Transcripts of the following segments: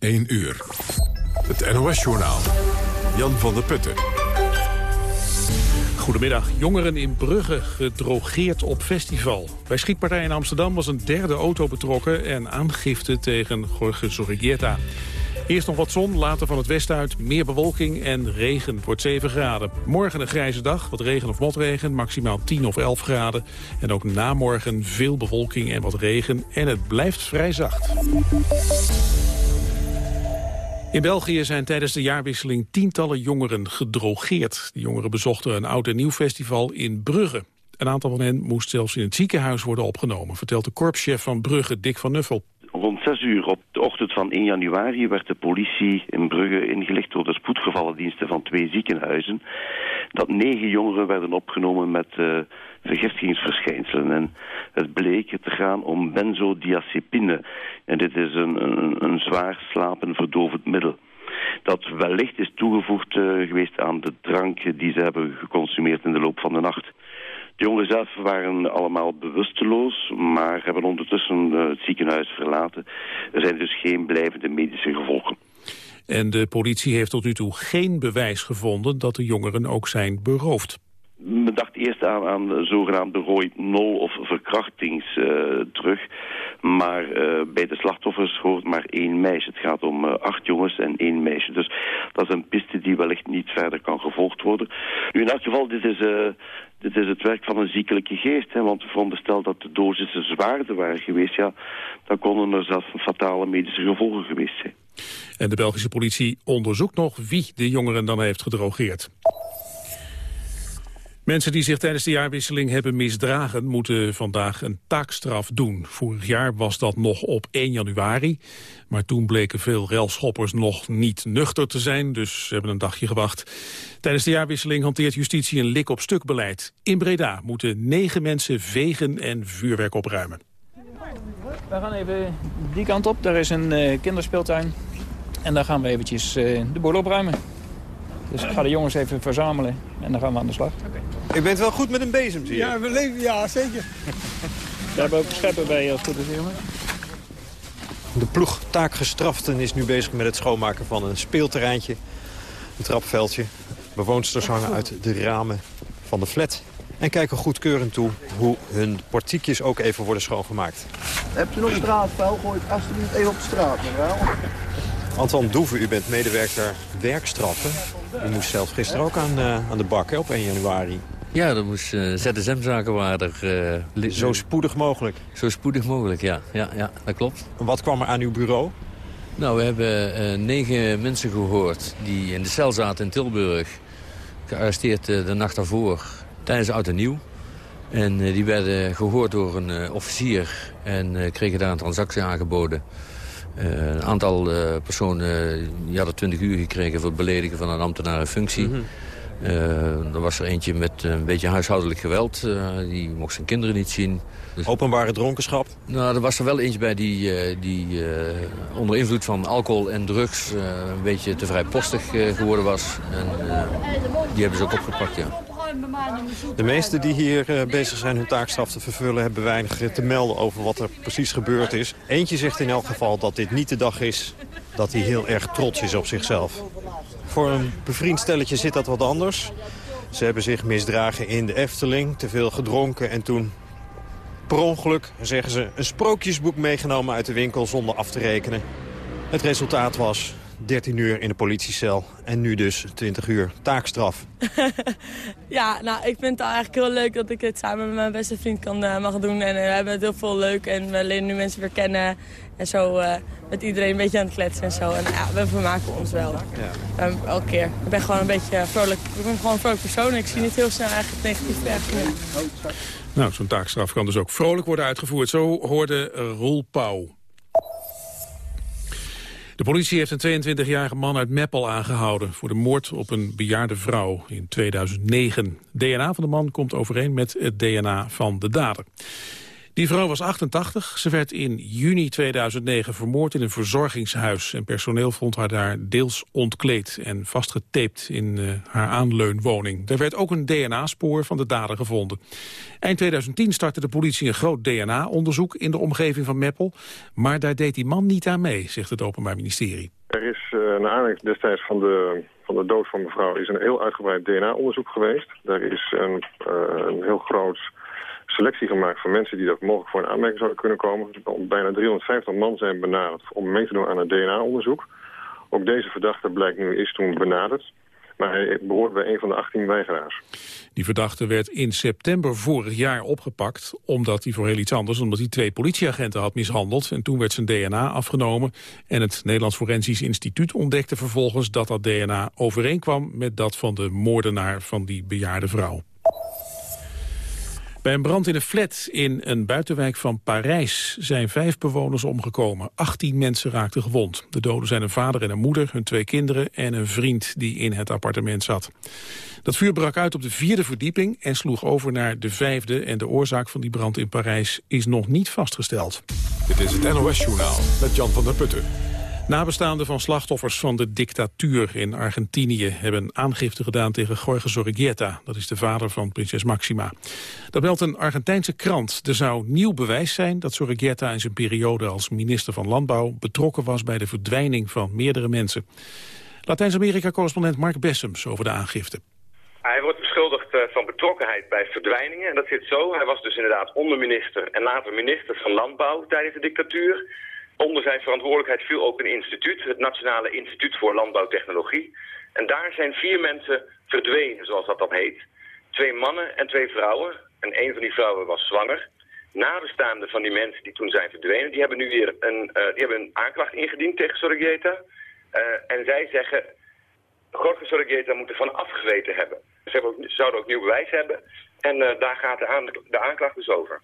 1 uur. Het NOS-journaal. Jan van der Putten. Goedemiddag. Jongeren in Brugge gedrogeerd op festival. Bij schietpartij in Amsterdam was een derde auto betrokken... en aangifte tegen Jorge Zorrigueta. Eerst nog wat zon, later van het westen uit meer bewolking en regen. Wordt 7 graden. Morgen een grijze dag, wat regen of motregen, maximaal 10 of 11 graden. En ook na morgen veel bewolking en wat regen. En het blijft vrij zacht. In België zijn tijdens de jaarwisseling tientallen jongeren gedrogeerd. De jongeren bezochten een oud en nieuw festival in Brugge. Een aantal van hen moest zelfs in het ziekenhuis worden opgenomen... vertelt de korpschef van Brugge, Dick van Nuffel. Rond 6 uur op de ochtend van 1 januari werd de politie in Brugge ingelicht door de spoedgevallendiensten van twee ziekenhuizen. Dat negen jongeren werden opgenomen met uh, vergiftigingsverschijnselen. En het bleek te gaan om benzodiazepine. En dit is een, een, een zwaar slapendverdovend middel dat wellicht is toegevoegd uh, geweest aan de drank die ze hebben geconsumeerd in de loop van de nacht. De jongeren zelf waren allemaal bewusteloos, maar hebben ondertussen uh, het ziekenhuis verlaten. Er zijn dus geen blijvende medische gevolgen. En de politie heeft tot nu toe geen bewijs gevonden dat de jongeren ook zijn beroofd. Men dacht eerst aan, aan de zogenaamde rooi nol of verkrachtingsterug. Uh, maar uh, bij de slachtoffers hoort maar één meisje. Het gaat om uh, acht jongens en één meisje. Dus dat is een piste die wellicht niet verder kan gevolgd worden. Nu in elk geval, dit is, dit is het werk van een ziekelijke geest. Hè, want veronderstel dat de dosissen zwaarder waren geweest... ja, dan konden er zelfs fatale medische gevolgen geweest zijn. En de Belgische politie onderzoekt nog wie de jongeren dan heeft gedrogeerd. Mensen die zich tijdens de jaarwisseling hebben misdragen... moeten vandaag een taakstraf doen. Vorig jaar was dat nog op 1 januari. Maar toen bleken veel relschoppers nog niet nuchter te zijn... dus ze hebben een dagje gewacht. Tijdens de jaarwisseling hanteert justitie een lik-op-stuk beleid. In Breda moeten negen mensen vegen en vuurwerk opruimen. We gaan even die kant op. Daar is een uh, kinderspeeltuin. En daar gaan we eventjes uh, de boel opruimen. Dus ik ga de jongens even verzamelen en dan gaan we aan de slag. Okay. U bent wel goed met een bezem, zie je? Ja, we leven, ja zeker. We hebben ook scheppen bij je als het goed is, jongen. De ploeg taakgestraften is nu bezig met het schoonmaken van een speelterreintje. Een trapveldje. Bewoonsters hangen uit de ramen van de flat. En kijken goedkeurend toe hoe hun portiekjes ook even worden schoongemaakt. Heb je nog straatvuil? Gooi het alsjeblieft even op de straat, mevrouw. Anton Doeven, u bent medewerker werkstraffen. U moest zelf gisteren ook aan, uh, aan de bak hè, op 1 januari. Ja, dat moest uh, ZSM-zakenwaarder... Uh, zo spoedig mogelijk? Zo spoedig mogelijk, ja. ja, ja dat klopt. En wat kwam er aan uw bureau? Nou, we hebben negen mensen gehoord die in de cel zaten in Tilburg. Gearresteerd de nacht daarvoor tijdens Oud en Nieuw. En die werden gehoord door een officier en kregen daar een transactie aangeboden. Uh, een aantal uh, personen die hadden 20 uur gekregen voor het beledigen van een ambtenaren functie. Mm -hmm. uh, er was er eentje met een beetje huishoudelijk geweld. die mocht zijn kinderen niet zien. Dus... Openbare dronkenschap? Nou, er was er wel eentje bij die, die onder invloed van alcohol en drugs... een beetje te vrijpostig geworden was. En die hebben ze ook opgepakt, ja. De meesten die hier uh, bezig zijn hun taakstraf te vervullen... hebben weinig te melden over wat er precies gebeurd is. Eentje zegt in elk geval dat dit niet de dag is... dat hij heel erg trots is op zichzelf. Voor een bevriend stelletje zit dat wat anders. Ze hebben zich misdragen in de Efteling, te veel gedronken... en toen per ongeluk, zeggen ze, een sprookjesboek meegenomen uit de winkel zonder af te rekenen. Het resultaat was 13 uur in de politiecel en nu dus 20 uur taakstraf. ja, nou, ik vind het eigenlijk heel leuk dat ik het samen met mijn beste vriend kan uh, mag doen. En uh, we hebben het heel veel leuk en we leren nu mensen weer kennen. En zo uh, met iedereen een beetje aan het kletsen en zo. En ja, we vermaken ons wel. Ja. elke keer. Ik ben gewoon een beetje vrolijk. Ik ben gewoon een vrolijk persoon. Ik zie niet heel snel eigenlijk het negatief weg. Nou, zo'n taakstraf kan dus ook vrolijk worden uitgevoerd. Zo hoorde Roel Pauw. De politie heeft een 22-jarige man uit Meppel aangehouden... voor de moord op een bejaarde vrouw in 2009. DNA van de man komt overeen met het DNA van de dader. Die vrouw was 88. Ze werd in juni 2009 vermoord in een verzorgingshuis. En personeel vond haar daar deels ontkleed en vastgetaped in uh, haar aanleunwoning. Er werd ook een DNA-spoor van de dader gevonden. Eind 2010 startte de politie een groot DNA-onderzoek in de omgeving van Meppel. Maar daar deed die man niet aan mee, zegt het Openbaar Ministerie. Er is uh, naar aanleiding destijds van de, van de dood van mevrouw is een heel uitgebreid DNA-onderzoek geweest. Daar is een, uh, een heel groot selectie gemaakt van mensen die dat mogelijk voor een aanmerking zouden kunnen komen. Bijna 350 man zijn benaderd om mee te doen aan het DNA-onderzoek. Ook deze verdachte blijkt nu is toen benaderd. Maar hij behoort bij een van de 18 weigeraars. Die verdachte werd in september vorig jaar opgepakt... omdat hij voor heel iets anders, omdat hij twee politieagenten had mishandeld. En toen werd zijn DNA afgenomen. En het Nederlands Forensisch Instituut ontdekte vervolgens... dat dat DNA overeenkwam met dat van de moordenaar van die bejaarde vrouw. Bij een brand in een flat in een buitenwijk van Parijs zijn vijf bewoners omgekomen. 18 mensen raakten gewond. De doden zijn een vader en een moeder, hun twee kinderen en een vriend die in het appartement zat. Dat vuur brak uit op de vierde verdieping en sloeg over naar de vijfde. En de oorzaak van die brand in Parijs is nog niet vastgesteld. Dit is het NOS Journaal met Jan van der Putten. Nabestaanden van slachtoffers van de dictatuur in Argentinië... hebben aangifte gedaan tegen Jorge Zorrigueta. Dat is de vader van prinses Maxima. Dat meldt een Argentijnse krant. Er zou nieuw bewijs zijn dat Zorrigueta in zijn periode als minister van Landbouw... betrokken was bij de verdwijning van meerdere mensen. Latijns-Amerika-correspondent Mark Bessems over de aangifte. Hij wordt beschuldigd eh, van betrokkenheid bij verdwijningen. En dat zit zo. Hij was dus inderdaad onderminister en later minister van Landbouw tijdens de dictatuur. Onder zijn verantwoordelijkheid viel ook een instituut, het Nationale Instituut voor Landbouwtechnologie. En daar zijn vier mensen verdwenen, zoals dat dan heet. Twee mannen en twee vrouwen. En een van die vrouwen was zwanger. Nabestaanden van die mensen die toen zijn verdwenen, die hebben nu weer een, uh, die hebben een aanklacht ingediend tegen Sorregeta. Uh, en zij zeggen, Jorge Sorregeta moet ervan afgeweten hebben. Ze, hebben ook, zouden ook nieuw bewijs hebben. En uh, daar gaat de, de aanklacht dus over.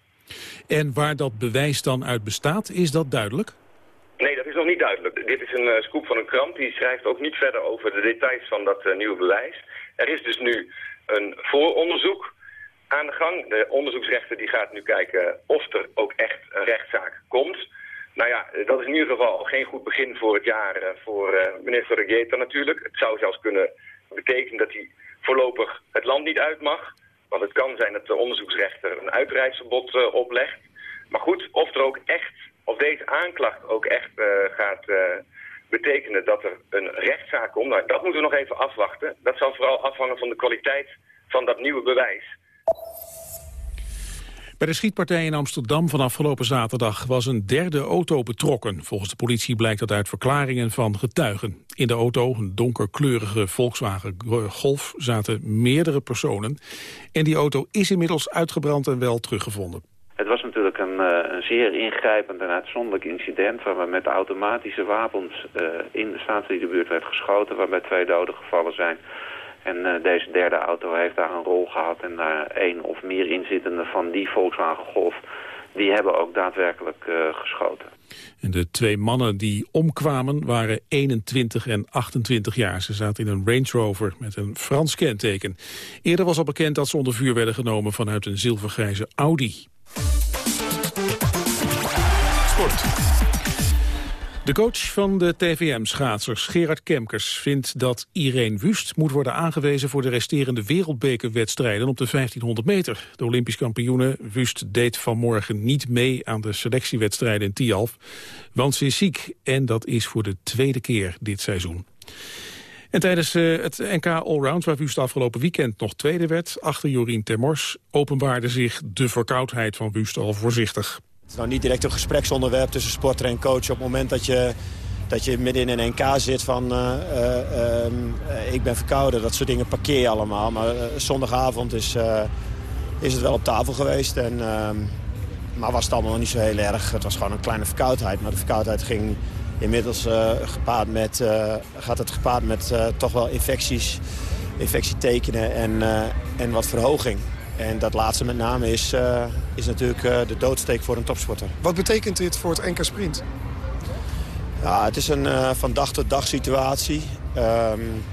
En waar dat bewijs dan uit bestaat, is dat duidelijk? Nee, dat is nog niet duidelijk. Dit is een uh, scoop van een krant. Die schrijft ook niet verder over de details van dat uh, nieuwe bewijs. Er is dus nu een vooronderzoek aan de gang. De onderzoeksrechter die gaat nu kijken of er ook echt een rechtszaak komt. Nou ja, dat is in ieder geval geen goed begin voor het jaar voor minister Regieta natuurlijk. Het zou zelfs kunnen betekenen dat hij voorlopig het land niet uit mag. Want het kan zijn dat de onderzoeksrechter een uitreisverbod oplegt. Maar goed, of er ook echt of deze aanklacht ook echt uh, gaat uh, betekenen dat er een rechtszaak komt, nou, dat moeten we nog even afwachten. Dat zal vooral afhangen van de kwaliteit van dat nieuwe bewijs. Bij de schietpartij in Amsterdam van afgelopen zaterdag was een derde auto betrokken. Volgens de politie blijkt dat uit verklaringen van getuigen. In de auto, een donkerkleurige Volkswagen Golf, zaten meerdere personen. En die auto is inmiddels uitgebrand en wel teruggevonden. Het was natuurlijk een, een zeer ingrijpend en uitzonderlijk incident... waar met automatische wapens uh, in de staatsliedenbuurt werd geschoten... waarbij twee doden gevallen zijn. En uh, deze derde auto heeft daar een rol gehad. En daar één of meer inzittenden van die Volkswagen Golf... die hebben ook daadwerkelijk geschoten. En de twee mannen die omkwamen waren 21 en 28 jaar. Ze zaten in een Range Rover met een Frans kenteken. Eerder was al bekend dat ze onder vuur werden genomen vanuit een zilvergrijze Audi. De coach van de TVM-schaatsers, Gerard Kemkers, vindt dat Irene Wust moet worden aangewezen voor de resterende wereldbekerwedstrijden op de 1500 meter. De Olympisch kampioene Wust deed vanmorgen niet mee aan de selectiewedstrijden in Tialf, want ze is ziek en dat is voor de tweede keer dit seizoen. En tijdens uh, het NK Allround, waar Wust afgelopen weekend nog tweede werd... achter Jorien Termors, openbaarde zich de verkoudheid van Wust al voorzichtig. Het is nou niet direct een gespreksonderwerp tussen sporter en coach... op het moment dat je, dat je midden in een NK zit van... Uh, uh, ik ben verkouden, dat soort dingen parkeer je allemaal. Maar zondagavond is, is het wel op tafel geweest. En, ehm, maar was het allemaal nog niet zo heel erg. Het was gewoon een kleine verkoudheid. Maar de verkoudheid ging Inmiddels gepaard met, gaat het gepaard met toch wel infecties, infectietekenen en, en wat verhoging. En dat laatste met name is, is natuurlijk de doodsteek voor een topsporter. Wat betekent dit voor het NK Sprint? Ja, het is een van dag tot dag situatie. Um,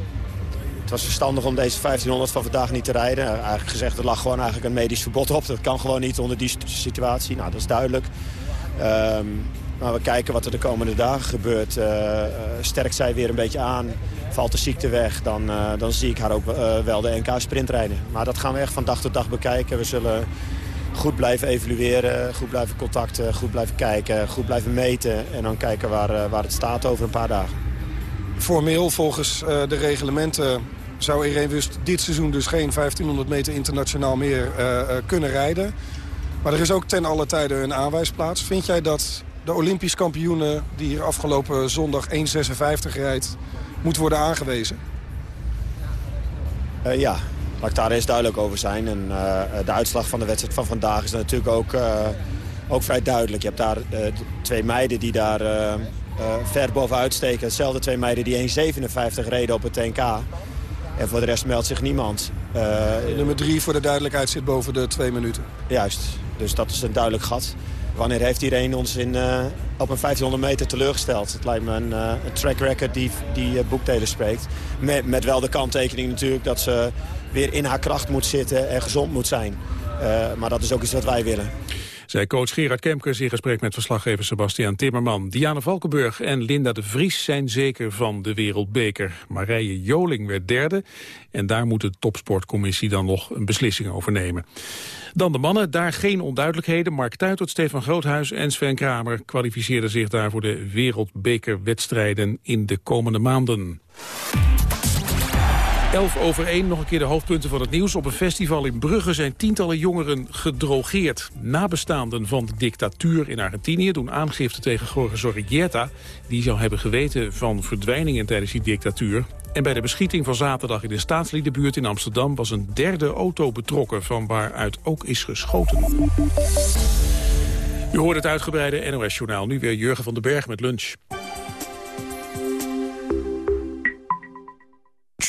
het was verstandig om deze 1500 van vandaag niet te rijden. Eigenlijk gezegd, er lag gewoon eigenlijk een medisch verbod op. Dat kan gewoon niet onder die situatie. Nou, dat is duidelijk. Ehm, maar we kijken wat er de komende dagen gebeurt. Uh, sterkt zij weer een beetje aan, valt de ziekte weg... dan, uh, dan zie ik haar ook wel de NK sprint rijden. Maar dat gaan we echt van dag tot dag bekijken. We zullen goed blijven evalueren, goed blijven contacten, goed blijven kijken... goed blijven meten en dan kijken waar, waar het staat over een paar dagen. Formeel, volgens de reglementen, zou Irene Wust dit seizoen dus geen 1500 meter internationaal meer kunnen rijden... Maar er is ook ten alle tijde een aanwijsplaats. Vind jij dat de Olympisch kampioenen die hier afgelopen zondag 1.56 rijdt... moet worden aangewezen? Uh, ja, laat ik daar eens duidelijk over zijn. En uh, de uitslag van de wedstrijd van vandaag is natuurlijk ook, uh, ook vrij duidelijk. Je hebt daar twee meiden die daar ver bovenuit steken. Hetzelfde twee meiden die 1.57 reden op het TNK. En voor de rest meldt zich niemand. Nummer drie voor de duidelijkheid zit boven de twee minuten. Juist, dus dat is een duidelijk gat. Wanneer heeft iedereen ons in, uh, op een 1500 meter teleurgesteld? Het lijkt me een, uh, track record die, die uh, boekdelen spreekt. Met, met wel de kanttekening natuurlijk dat ze weer in haar kracht moet zitten en gezond moet zijn. maar dat is ook iets wat wij willen. Zij coach Gerard Kemkers in gesprek met verslaggever Sebastian Timmerman. Diana Valkenburg en Linda de Vries zijn zeker van de wereldbeker. Marije Joling werd derde en daar moet de topsportcommissie dan nog een beslissing over nemen. Dan de mannen, daar geen onduidelijkheden. Mark Tuitert, Stefan Groothuis en Sven Kramer kwalificeerden zich daar voor de wereldbekerwedstrijden in de komende maanden. 11 over 1, nog een keer de hoofdpunten van het nieuws. Op een festival in Brugge zijn tientallen jongeren gedrogeerd. Nabestaanden van de dictatuur in Argentinië doen aangifte tegen Jorge Zorrigueta. Die zou hebben geweten van verdwijningen tijdens die dictatuur. En bij de beschieting van zaterdag in de staatsliedenbuurt in Amsterdam... was een derde auto betrokken van waaruit ook is geschoten. U hoort het uitgebreide NOS-journaal. Nu weer Jurgen van den Berg met lunch.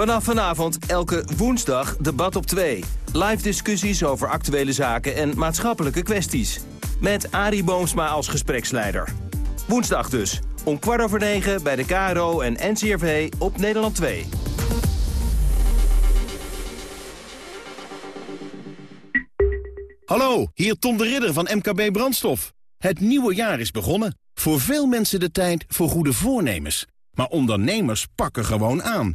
Vanaf vanavond elke woensdag debat op 2. Live discussies over actuele zaken en maatschappelijke kwesties. Met Arie Boomsma als gespreksleider. Woensdag dus, om kwart over negen bij de KRO en NCRV op Nederland 2. Hallo, hier Tom de Ridder van MKB Brandstof. Het nieuwe jaar is begonnen. Voor veel mensen de tijd voor goede voornemens. Maar ondernemers pakken gewoon aan.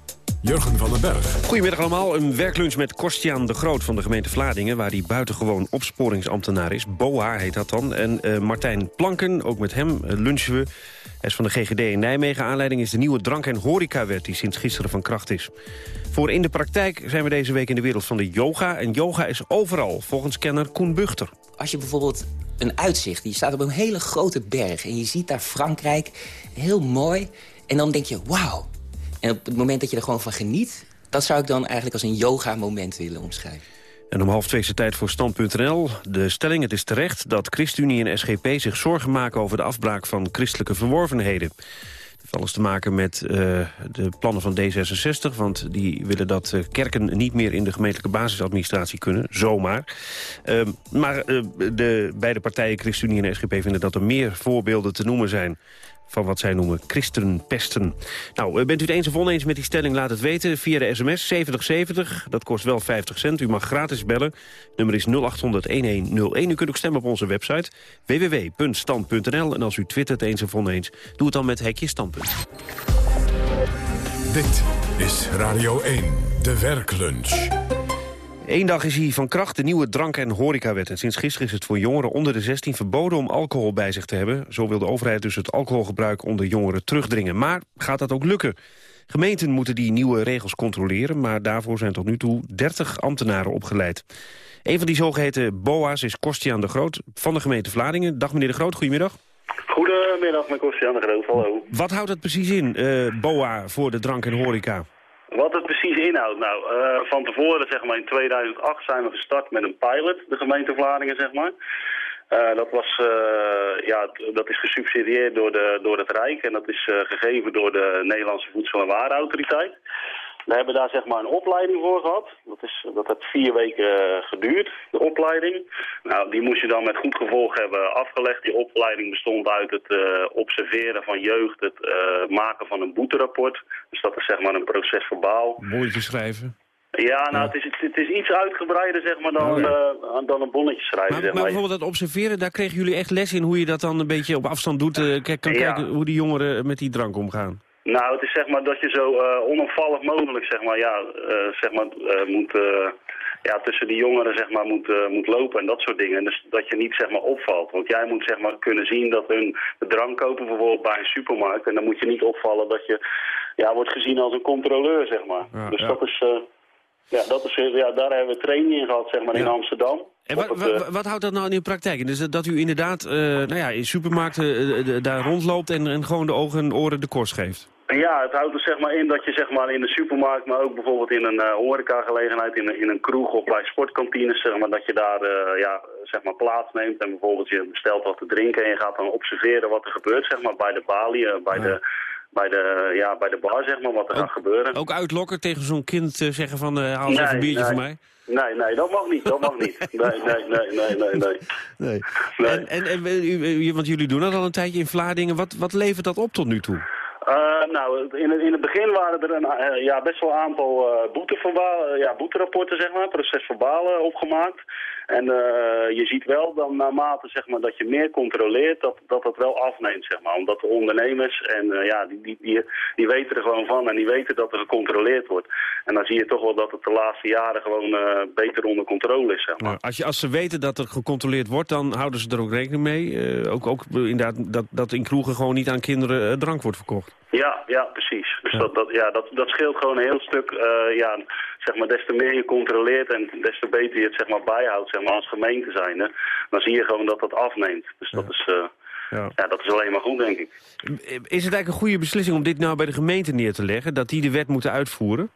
Jurgen van den Berg. Goedemiddag allemaal. Een werklunch met Kostiaan de Groot van de gemeente Vlaardingen... waar hij buitengewoon opsporingsambtenaar is. BOA heet dat dan. En uh, Martijn Planken, ook met hem uh, lunchen we. Hij is van de GGD in Nijmegen. Aanleiding is de nieuwe drank- en horecawet die sinds gisteren van kracht is. Voor in de praktijk zijn we deze week in de wereld van de yoga. En yoga is overal, volgens kenner Koen Buchter. Als je bijvoorbeeld een uitzicht, je staat op een hele grote berg... en je ziet daar Frankrijk, heel mooi... en dan denk je, wauw, en op het moment dat je er gewoon van geniet... dat zou ik dan eigenlijk als een yoga-moment willen omschrijven. En om half twee is het tijd voor stand.nl. De stelling, het is terecht dat ChristenUnie en SGP zich zorgen maken... over de afbraak van christelijke verworvenheden. Het heeft alles te maken met uh, de plannen van D66... want die willen dat uh, kerken niet meer in de gemeentelijke basisadministratie kunnen. Zomaar. Uh, maar de beide partijen, ChristenUnie en SGP... vinden dat er meer voorbeelden te noemen zijn van wat zij noemen christenpesten. Nou, eh, bent u het eens of oneens met die stelling? Laat het weten via de sms 7070. Dat kost wel 50 cent. U mag gratis bellen. Nummer is 0800-1101. U kunt ook stemmen op onze website www.stand.nl. En als u twittert eens of oneens, doe het dan met hekje standpunt. Dit is Radio 1, de werklunch. Eén dag is hij van kracht, de nieuwe drank- en horecawet. En sinds gisteren is het voor jongeren onder de 16 verboden om alcohol bij zich te hebben. Zo wil de overheid dus het alcoholgebruik onder jongeren terugdringen. Maar gaat dat ook lukken? Gemeenten moeten die nieuwe regels controleren... maar daarvoor zijn tot nu toe 30 ambtenaren opgeleid. Een van die zogeheten BOA's is Kostiaan de Groot van de gemeente Vlaardingen. Dag meneer de Groot, goedemiddag. Goedemiddag, met Kostiaan de Groot, hallo. Wat houdt dat precies in, uh, BOA, voor de drank en horeca? Wat het precies inhoudt? Nou, uh, van tevoren, zeg maar, in 2008 zijn we gestart met een pilot, de gemeente Vlaardingen, zeg maar. Uh, dat, was, uh, ja, dat is gesubsidieerd door, de, door het Rijk en dat is gegeven door de Nederlandse Voedsel- en Warenautoriteit. We hebben daar zeg maar een opleiding voor gehad. Dat, is, dat heeft vier weken geduurd, de opleiding. Nou, die moest je dan met goed gevolg hebben afgelegd. Die opleiding bestond uit het uh, observeren van jeugd, het uh, maken van een boeterapport. Dus dat is zeg maar een proces verbaal. Bonnetje schrijven. Ja, nou, Het, is, het is iets uitgebreider zeg maar, dan, oh, ja. uh, dan een bonnetje schrijven. Maar, zeg maar. maar bijvoorbeeld dat observeren, daar kregen jullie echt les in... hoe je dat dan een beetje op afstand doet. kan ja. kijken hoe die jongeren met die drank omgaan. Nou, het is zeg maar dat je zo uh, onopvallend mogelijk zeg maar, ja, uh, zeg maar, uh, moet, ja, tussen die jongeren zeg maar, moet, moet lopen en dat soort dingen. Dus dat je niet zeg maar, opvalt. Want jij moet zeg maar, kunnen zien dat hun drank kopen bijvoorbeeld bij een supermarkt. En dan moet je niet opvallen dat je ja, wordt gezien als een controleur. Zeg maar. Ja, dus ja. dat is, ja, dat is, ja, daar hebben we training in gehad zeg maar, in Amsterdam. En wat, wat, wat, houdt dat nou in de praktijk? Dus dat u inderdaad nou ja, in supermarkten daar rondloopt en, en gewoon de ogen en oren de kost geeft? Ja, het houdt er zeg maar in dat je zeg maar in de supermarkt, maar ook bijvoorbeeld in een uh, horecagelegenheid, in, een, in een kroeg of bij sportkantines, zeg maar, dat je daar uh, ja, zeg maar plaatsneemt en bijvoorbeeld je bestelt wat te drinken en je gaat dan observeren wat er gebeurt, zeg maar, bij de balie, uh, bij, ja. de, bij, de, ja, bij de bar, zeg maar, wat er ook, gaat gebeuren. Ook uitlokken tegen zo'n kind zeggen van, haal eens nee, even een biertje nee. voor mij? Nee, nee, dat mag niet, dat mag niet. Nee, nee, nee, nee, nee, nee. nee. nee. En, en, en u, want jullie doen dat al een tijdje in Vlaardingen. Wat, wat levert dat op tot nu toe? Uh, nou, in het, in het begin waren er een, uh, ja, best wel een aantal uh, boeteverbaal, ja, boeterapporten, zeg maar, procesverbalen opgemaakt. En je ziet wel dan naarmate zeg maar, dat je meer controleert, dat, dat dat wel afneemt, zeg maar. Omdat de ondernemers, en ja, die, die, die, die weten er gewoon van en die weten dat er gecontroleerd wordt. En dan zie je toch wel dat het de laatste jaren gewoon beter onder controle is, zeg maar. Als, je, als ze weten dat er gecontroleerd wordt, dan houden ze er ook rekening mee. ook, ook inderdaad dat, dat in kroegen gewoon niet aan kinderen drank wordt verkocht. Ja, ja, precies. Dus ja. Dat, dat, ja, dat, dat scheelt gewoon een heel stuk. Uh, ja, zeg maar, des te meer je controleert en des te beter je het zeg maar, bijhoudt zeg maar, als gemeente zijnde, dan zie je gewoon dat dat afneemt. Dus ja. dat, is, uh, ja. ja. dat is alleen maar goed, denk ik. Is het eigenlijk een goede beslissing om dit nou bij de gemeente neer te leggen? Dat die de wet moeten uitvoeren?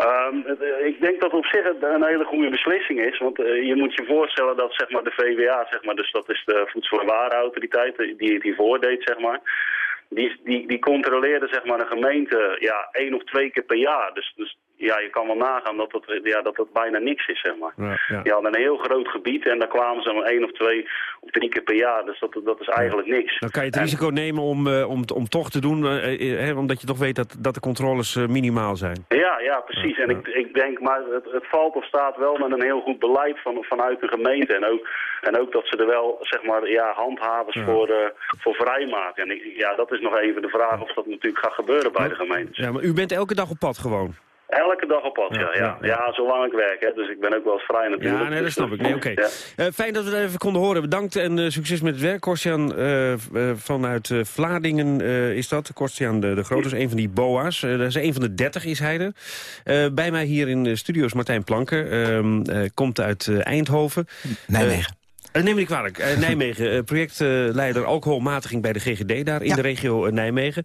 Um, ik denk dat op zich een hele goede beslissing is. Want uh, je moet je voorstellen dat zeg maar, de VWA, zeg maar, dus dat is de Voedsel- en Warenautoriteit, die het hiervoor deed, zeg maar die, die, die controleerde zeg maar, een gemeente ja, één of twee keer per jaar. Dus, dus ja, je kan wel nagaan dat dat, ja, dat bijna niks is, zeg maar. Ja, ja. Die hadden een heel groot gebied en daar kwamen ze maar één of twee of drie keer per jaar. Dus dat, dat is eigenlijk niks. Dan kan je het en, risico nemen om, uh, om, om toch te doen, uh, uh, omdat je toch weet dat, dat de controles minimaal zijn. Ja, ja precies. en Ik, ik denk, maar het, het valt of staat wel met een heel goed beleid van, vanuit de gemeente. En ook, en ook dat ze er wel, zeg maar, ja, handhavers voor, voor vrijmaken. En ik, ja, dat is nog even de vraag of dat natuurlijk gaat gebeuren bij de gemeente. Ja, maar u bent elke dag op pad gewoon? Elke dag op pad, ja. Ja, ja. ja zolang ik werk, hè. dus ik ben ook wel eens vrij natuurlijk. Ja, nee, dat snap ik. Nee, oké. Okay. Ja. Uh, fijn dat we dat even konden horen. Bedankt en uh, succes met het werk. Korstian uh, vanuit Vlaardingen is dat. Korstian de, de Groot is een van die BOA's. dat is een van de dertig is hij er. bij mij hier in de studio is Martijn Planken. Ehm, komt uit Eindhoven. Nijmegen. Uh, neem me niet kwalijk. Uh, Nijmegen, uh, projectleider alcoholmatiging bij de GGD daar in Ja. de regio Nijmegen.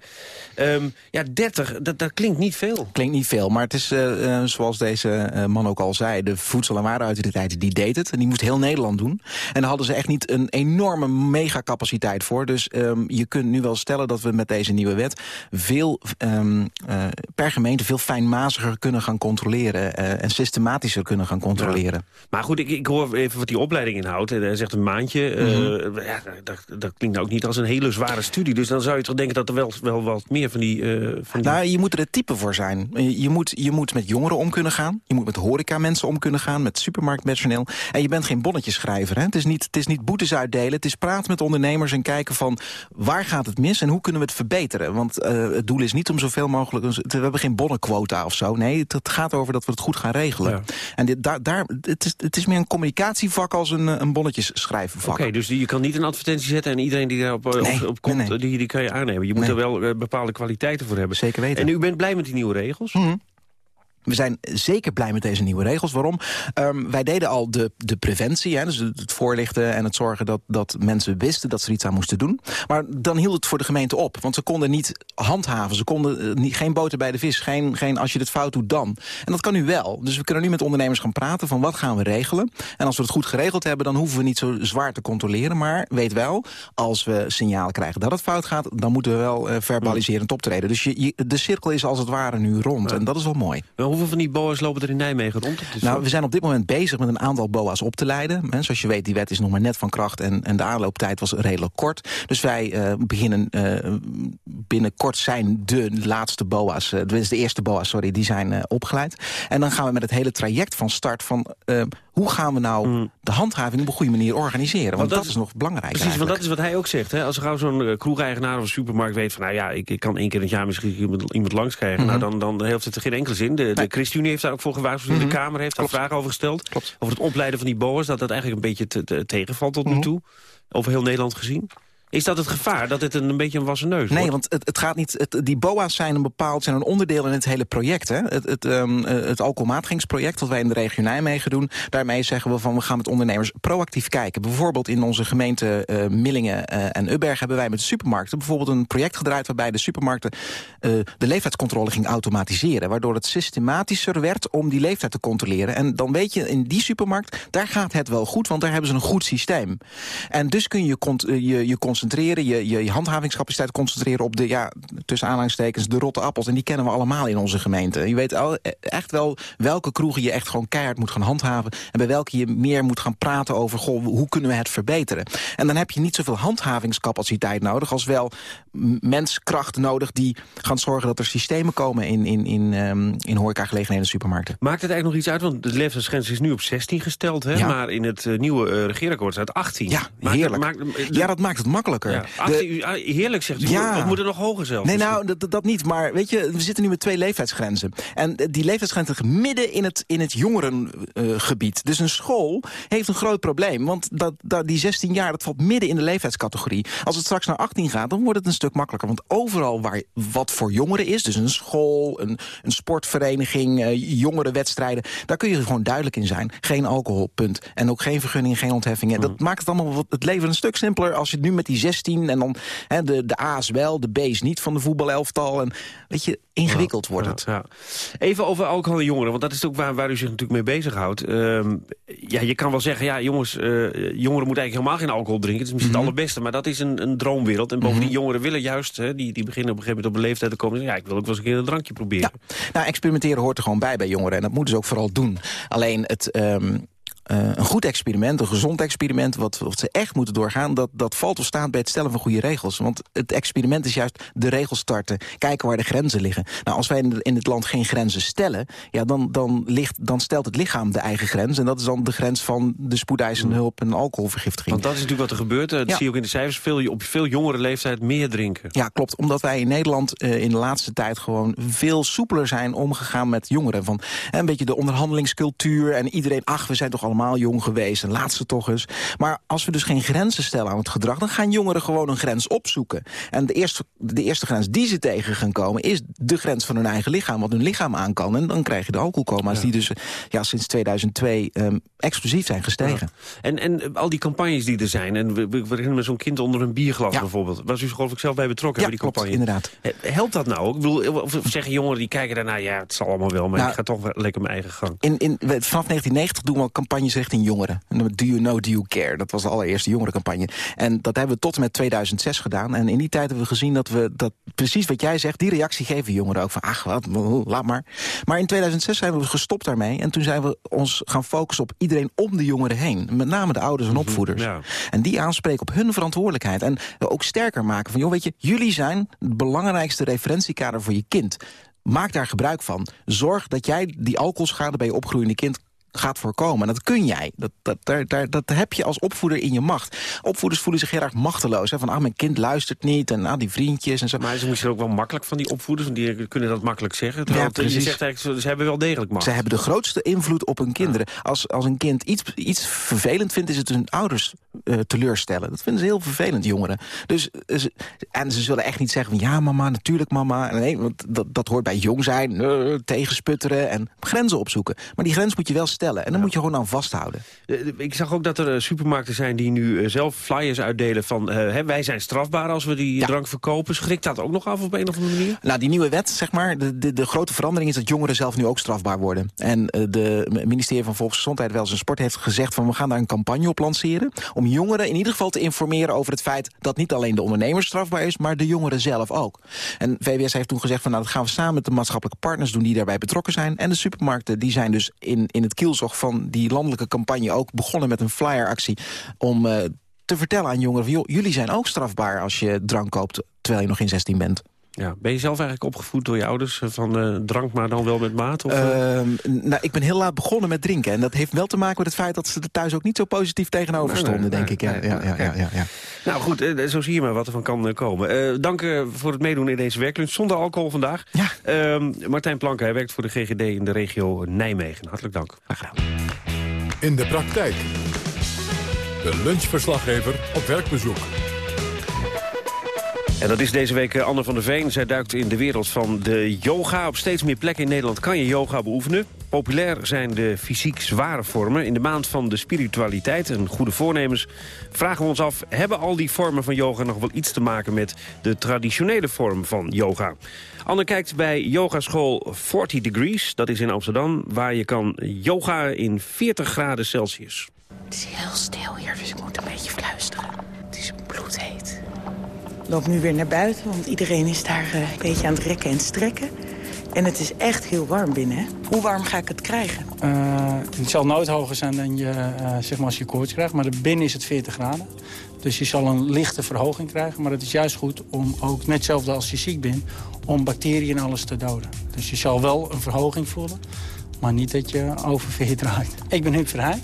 Ehm, ja, 30, dat, dat klinkt niet veel. Klinkt niet veel, maar het is eh, eh, zoals deze eh, man ook al zei... de Voedsel- en Warenautoriteit die deed het. En die moest heel Nederland doen. En daar hadden ze echt niet een enorme megacapaciteit voor. Dus ehm, je kunt nu wel stellen dat we met deze nieuwe wet... veel ehm, eh, per gemeente veel fijnmaziger kunnen gaan controleren... eh, en systematischer kunnen gaan controleren. Maar goed, ik, ik hoor even wat die opleiding inhoudt. Zegt een maandje. eh, Mhm. ja, dat, dat klinkt nou ook niet als een hele zware studie. Dus dan zou je toch denken dat er wel, wel wat meer van die... eh, van die... Nou, je moet er het type voor zijn. Je moet, je moet met jongeren om kunnen gaan. Je moet met horeca-mensen om kunnen gaan. Met supermarktpersoneel. En je bent geen bonnetjeschrijver. Hè? Het, is niet, het is niet boetes uitdelen. Het is praten met ondernemers en kijken van... waar gaat het mis en hoe kunnen we het verbeteren? Want eh, het doel is niet om zoveel mogelijk... We hebben geen bonnenquota of zo. Nee, het, gaat over dat we het goed gaan regelen. En dit, daar, daar, het, is, het is meer een communicatievak als een, eh, een bonnetjesschrijvenvak. Oké, dus je kan niet een advertentie zetten... en iedereen die daarop eh, op, op komt, Die, die kan je aannemen. Je moet er wel eh, bepaalde kwaliteiten voor hebben. Zeker weten. En u bent blij met die nieuwe regels? Mhm. We zijn zeker blij met deze nieuwe regels. Waarom? Ehm, wij deden al de, de preventie, hè, dus het voorlichten en het zorgen dat, dat mensen wisten dat ze er iets aan moesten doen. Maar dan hield het voor de gemeente op, want ze konden niet handhaven. Ze konden eh, niet, geen boter bij de vis, geen, geen als je dit fout doet dan. En dat kan nu wel. Dus we kunnen nu met ondernemers gaan praten van wat gaan we regelen. En als we het goed geregeld hebben, dan hoeven we niet zo zwaar te controleren. Maar weet wel, als we signaal krijgen dat het fout gaat, dan moeten we wel eh, verbaliserend optreden. Dus je, je- de cirkel is als het ware nu rond. En dat is wel mooi. Hoeveel van die boa's lopen er in Nijmegen rond? Nou, we zijn op dit moment bezig met een aantal BOA's op te leiden. En zoals je weet, die wet is nog maar net van kracht en, en de aanlooptijd was redelijk kort. Dus wij eh, beginnen eh, binnenkort zijn de laatste BOA's, dus de eerste BOA's, sorry, die zijn opgeleid. En dan gaan we met het hele traject van start van hoe gaan we nou de handhaving op een goede manier organiseren. Want, dat dat, is nog belangrijk Precies, want dat is wat hij ook zegt. Hè? Als gauw zo'n eh, kroegeigenaar of een supermarkt weet van... nou ja, ik, ik kan één keer in het jaar misschien iemand, iemand langs krijgen... Mhm. nou, dan, dan heeft het er geen enkele zin. De, de ChristenUnie heeft daar ook voor gewaarschuwd. Mhm. De Kamer heeft daar vragen over gesteld. Over het opleiden van die boa's. Dat dat eigenlijk een beetje te, te- tegenvalt tot Mhm. nu toe. Over heel Nederland gezien. Is dat het gevaar? Dat het een, een beetje een wassen neus Nee, wordt? want het, het gaat niet. Het, die BOA's zijn een bepaald zijn een onderdeel in het hele project. Hè? Het, het, eh, het alcoholmatigingsproject wat wij in de regio Nijmegen doen. Daarmee zeggen we van we gaan met ondernemers proactief kijken. Bijvoorbeeld in onze gemeente eh, Millingen eh, en Ubberg hebben wij met de supermarkten bijvoorbeeld een project gedraaid waarbij de supermarkten eh, de leeftijdscontrole ging automatiseren. Waardoor het systematischer werd om die leeftijd te controleren. En dan weet je, in die supermarkt, daar gaat het wel goed, want daar hebben ze een goed systeem. En dus kun je je, je concentreren, je, je, je handhavingscapaciteit concentreren op de, ja, tussen aanhalingstekens, de rotte appels. En die kennen we allemaal in onze gemeente. Je weet al, eh, echt wel welke kroegen je echt gewoon keihard moet gaan handhaven. En bij welke je meer moet gaan praten over, goh, hoe kunnen we het verbeteren? En dan heb je niet zoveel handhavingscapaciteit nodig, als wel menskracht nodig die gaan zorgen dat er systemen komen in, in, in, ehm in horecagelegenheden en supermarkten. Maakt het eigenlijk nog iets uit? Want de leeftijdsgrens is nu op 16 gesteld. Hè? Ja. Maar in het eh, nieuwe eh regeerakkoord staat 18. Ja, Maakt- heerlijk. maakt- ja, dat maakt het makkelijker. Ja, De- 18, u- ah, heerlijk zegt u. Ja. Moet er nog hoger zelfs? Nee, nou, dat, dat- niet. Maar weet je, we zitten nu met twee leeftijdsgrenzen. En eh, die leeftijdsgrenzen liggen midden in het, in het jongerengebied. dus een school heeft een groot probleem. Want dat, dat, die 16 jaar, dat valt midden in de leeftijdscategorie. Als het straks naar 18 gaat, dan wordt het een stuk makkelijker. Want overal waar wat voor jongeren is, dus een school, een, een sportvereniging, eh, jongerenwedstrijden... daar kun je gewoon duidelijk in zijn. Geen alcohol, punt. En ook geen vergunningen, geen ontheffingen. Dat maakt het allemaal wat, het leven een stuk simpeler als je het nu met die 16... en dan hè, de, de A's wel, de B's niet van de voetbalelftal. En weet je, ingewikkeld wordt het. Ja. Even over alcohol en jongeren, want dat is ook waar, waar u zich natuurlijk mee bezighoudt. Ehm ja, je kan wel zeggen, ja jongens, eh, jongeren moeten eigenlijk helemaal geen alcohol drinken. Het is misschien Mhm. het allerbeste, maar dat is een, een droomwereld. En bovendien, jongeren willen juist, hè, die, die beginnen op een gegeven moment op een leeftijd te komen. Ja, ik wil ook wel eens een keer een drankje proberen. Nou, experimenteren hoort er gewoon bij bij jongeren. En dat moeten ze ook vooral doen. Alleen het... ehm, eh, een goed experiment, een gezond experiment... Wat, wat ze echt moeten doorgaan, dat, dat valt of staat bij het stellen van goede regels. Want het experiment is juist de regels starten. Kijken waar de grenzen liggen. Nou, als wij in, in het land geen grenzen stellen... Ja, dan, dan, ligt, dan stelt het lichaam de eigen grens. En dat is dan de grens van de spoedeisende hulp en alcoholvergiftiging. Want dat is natuurlijk wat er gebeurt. Dat Ja. zie je ook in de cijfers. Veel, op veel jongere leeftijd meer drinken. Ja, klopt. Omdat wij in Nederland eh, in de laatste tijd gewoon veel soepeler zijn omgegaan met jongeren. Van een beetje de onderhandelingscultuur en iedereen, ach, we zijn toch allemaal allemaal jong geweest en laatste toch eens. Maar als we dus geen grenzen stellen aan het gedrag... dan gaan jongeren gewoon een grens opzoeken. En de eerste, de eerste grens die ze tegen gaan komen... is de grens van hun eigen lichaam, wat hun lichaam aan kan. En dan krijg je de alcoholcoma's die dus ja, sinds 2002 um, explosief zijn gestegen. En, en al die campagnes die er zijn... en we, we beginnen met zo'n kind onder een bierglas bijvoorbeeld... was u geloof ik zelf bij betrokken ja, bij die campagne. inderdaad. Helpt dat nou? Ik bedoel, of zeggen jongeren die kijken daarna... ja, het zal allemaal wel, maar Nou, ik ga toch wel lekker mijn eigen gang. In, in, vanaf 1990 doen we al campagnes richting jongeren. Do you know, do you care? Dat was de allereerste jongerencampagne. En dat hebben we tot en met 2006 gedaan. En in die tijd hebben we gezien dat we dat precies wat jij zegt... die reactie geven jongeren ook van, ach, wat, laat maar. Maar in 2006 zijn we gestopt daarmee. En toen zijn we ons gaan focussen op iedereen om de jongeren heen. Met name de ouders en opvoeders. ja. En die aanspreken op hun verantwoordelijkheid. En ook sterker maken van, joh, weet je, jullie zijn het belangrijkste referentiekader voor je kind. Maak daar gebruik van. Zorg dat jij die alcoholschade bij je opgroeiende kind gaat voorkomen. En dat kun jij. Dat, dat, daar, daar, dat heb je als opvoeder in je macht. Opvoeders voelen zich heel erg machteloos. Hè? Van, ah, mijn kind luistert niet. En ah, die vriendjes en zo. Maar ze misschien ook wel makkelijk van die opvoeders... want die kunnen dat makkelijk zeggen. Je precies. zegt eigenlijk, ze hebben wel degelijk macht. Ze hebben de grootste invloed op hun kinderen. Als, als een kind iets, iets vervelend vindt, is het hun ouders eh, teleurstellen. Dat vinden ze heel vervelend, jongeren. Dus, eh, ze- en ze zullen echt niet zeggen van... ja, mama, natuurlijk, mama. Nee, want dat, dat hoort bij jong zijn, eh, tegensputteren en grenzen opzoeken. Maar die grens moet je wel stellen. En dan moet je gewoon aan vasthouden. Eh, Ik zag ook dat er eh, supermarkten zijn die nu eh, zelf flyers uitdelen van... eh, hè, wij zijn strafbaar als we die drank verkopen. Schrikt dat ook nog af op een of andere manier? Nou, die nieuwe wet, zeg maar, de, de, de grote verandering is dat jongeren zelf nu ook strafbaar worden. En eh, de ministerie van Volksgezondheid, Welzijn en Sport heeft gezegd van we gaan daar een campagne op lanceren. Om jongeren in ieder geval te informeren over het feit dat niet alleen de ondernemer strafbaar is, maar de jongeren zelf ook. En VWS heeft toen gezegd van nou dat gaan we samen met de maatschappelijke partners doen die daarbij betrokken zijn. En de supermarkten die zijn dus in, in het kielzog van die landelijke campagne ook begonnen met een flyeractie om eh, te vertellen aan jongeren joh, jullie zijn ook strafbaar als je drank koopt terwijl je nog geen 16 bent. Ja. Ben je zelf eigenlijk opgevoed door je ouders eh, van eh, drank maar dan wel met maat? Of, eh? Ehm, nou, ik ben heel laat begonnen met drinken. En dat heeft wel te maken met het feit dat ze er thuis ook niet zo positief tegenover stonden, nee, denk nee, ik. Ja, nee, ja, ja, ja, ja, ja. Nou goed, zo zie je maar wat er van kan komen. Eh, dank eh, voor het meedoen in deze werklunch zonder alcohol vandaag. Ehm, Martijn Planken, hij werkt voor de GGD in de regio Nijmegen. Hartelijk dank. In de praktijk. De lunchverslaggever op werkbezoek. En dat is deze week eh, Anne van der Veen. Zij duikt in de wereld van de yoga. Op steeds meer plekken in Nederland kan je yoga beoefenen. Populair zijn de fysiek zware vormen. In de maand van de spiritualiteit en goede voornemens vragen we ons af... hebben al die vormen van yoga nog wel iets te maken met de traditionele vorm van yoga? Anne kijkt bij yogaschool 40 Degrees, dat is in Amsterdam... waar je kan yoga in 40 graden Celsius. Het is heel stil hier, dus ik moet een beetje fluisteren. Het is bloedheet. Loop nu weer naar buiten, want iedereen is daar eh, een beetje aan het rekken en strekken. En het is echt heel warm binnen. hè? Hoe warm ga ik het krijgen? Eh, het zal nooit hoger zijn dan je, eh, zeg maar als je koorts krijgt. Maar binnen is het 40 graden. Dus je zal een lichte verhoging krijgen. Maar het is juist goed om ook, net hetzelfde als je ziek bent... om bacteriën en alles te doden. Dus je zal wel een verhoging voelen. Maar niet dat je oververhit raakt. Ik ben Huub Verheij.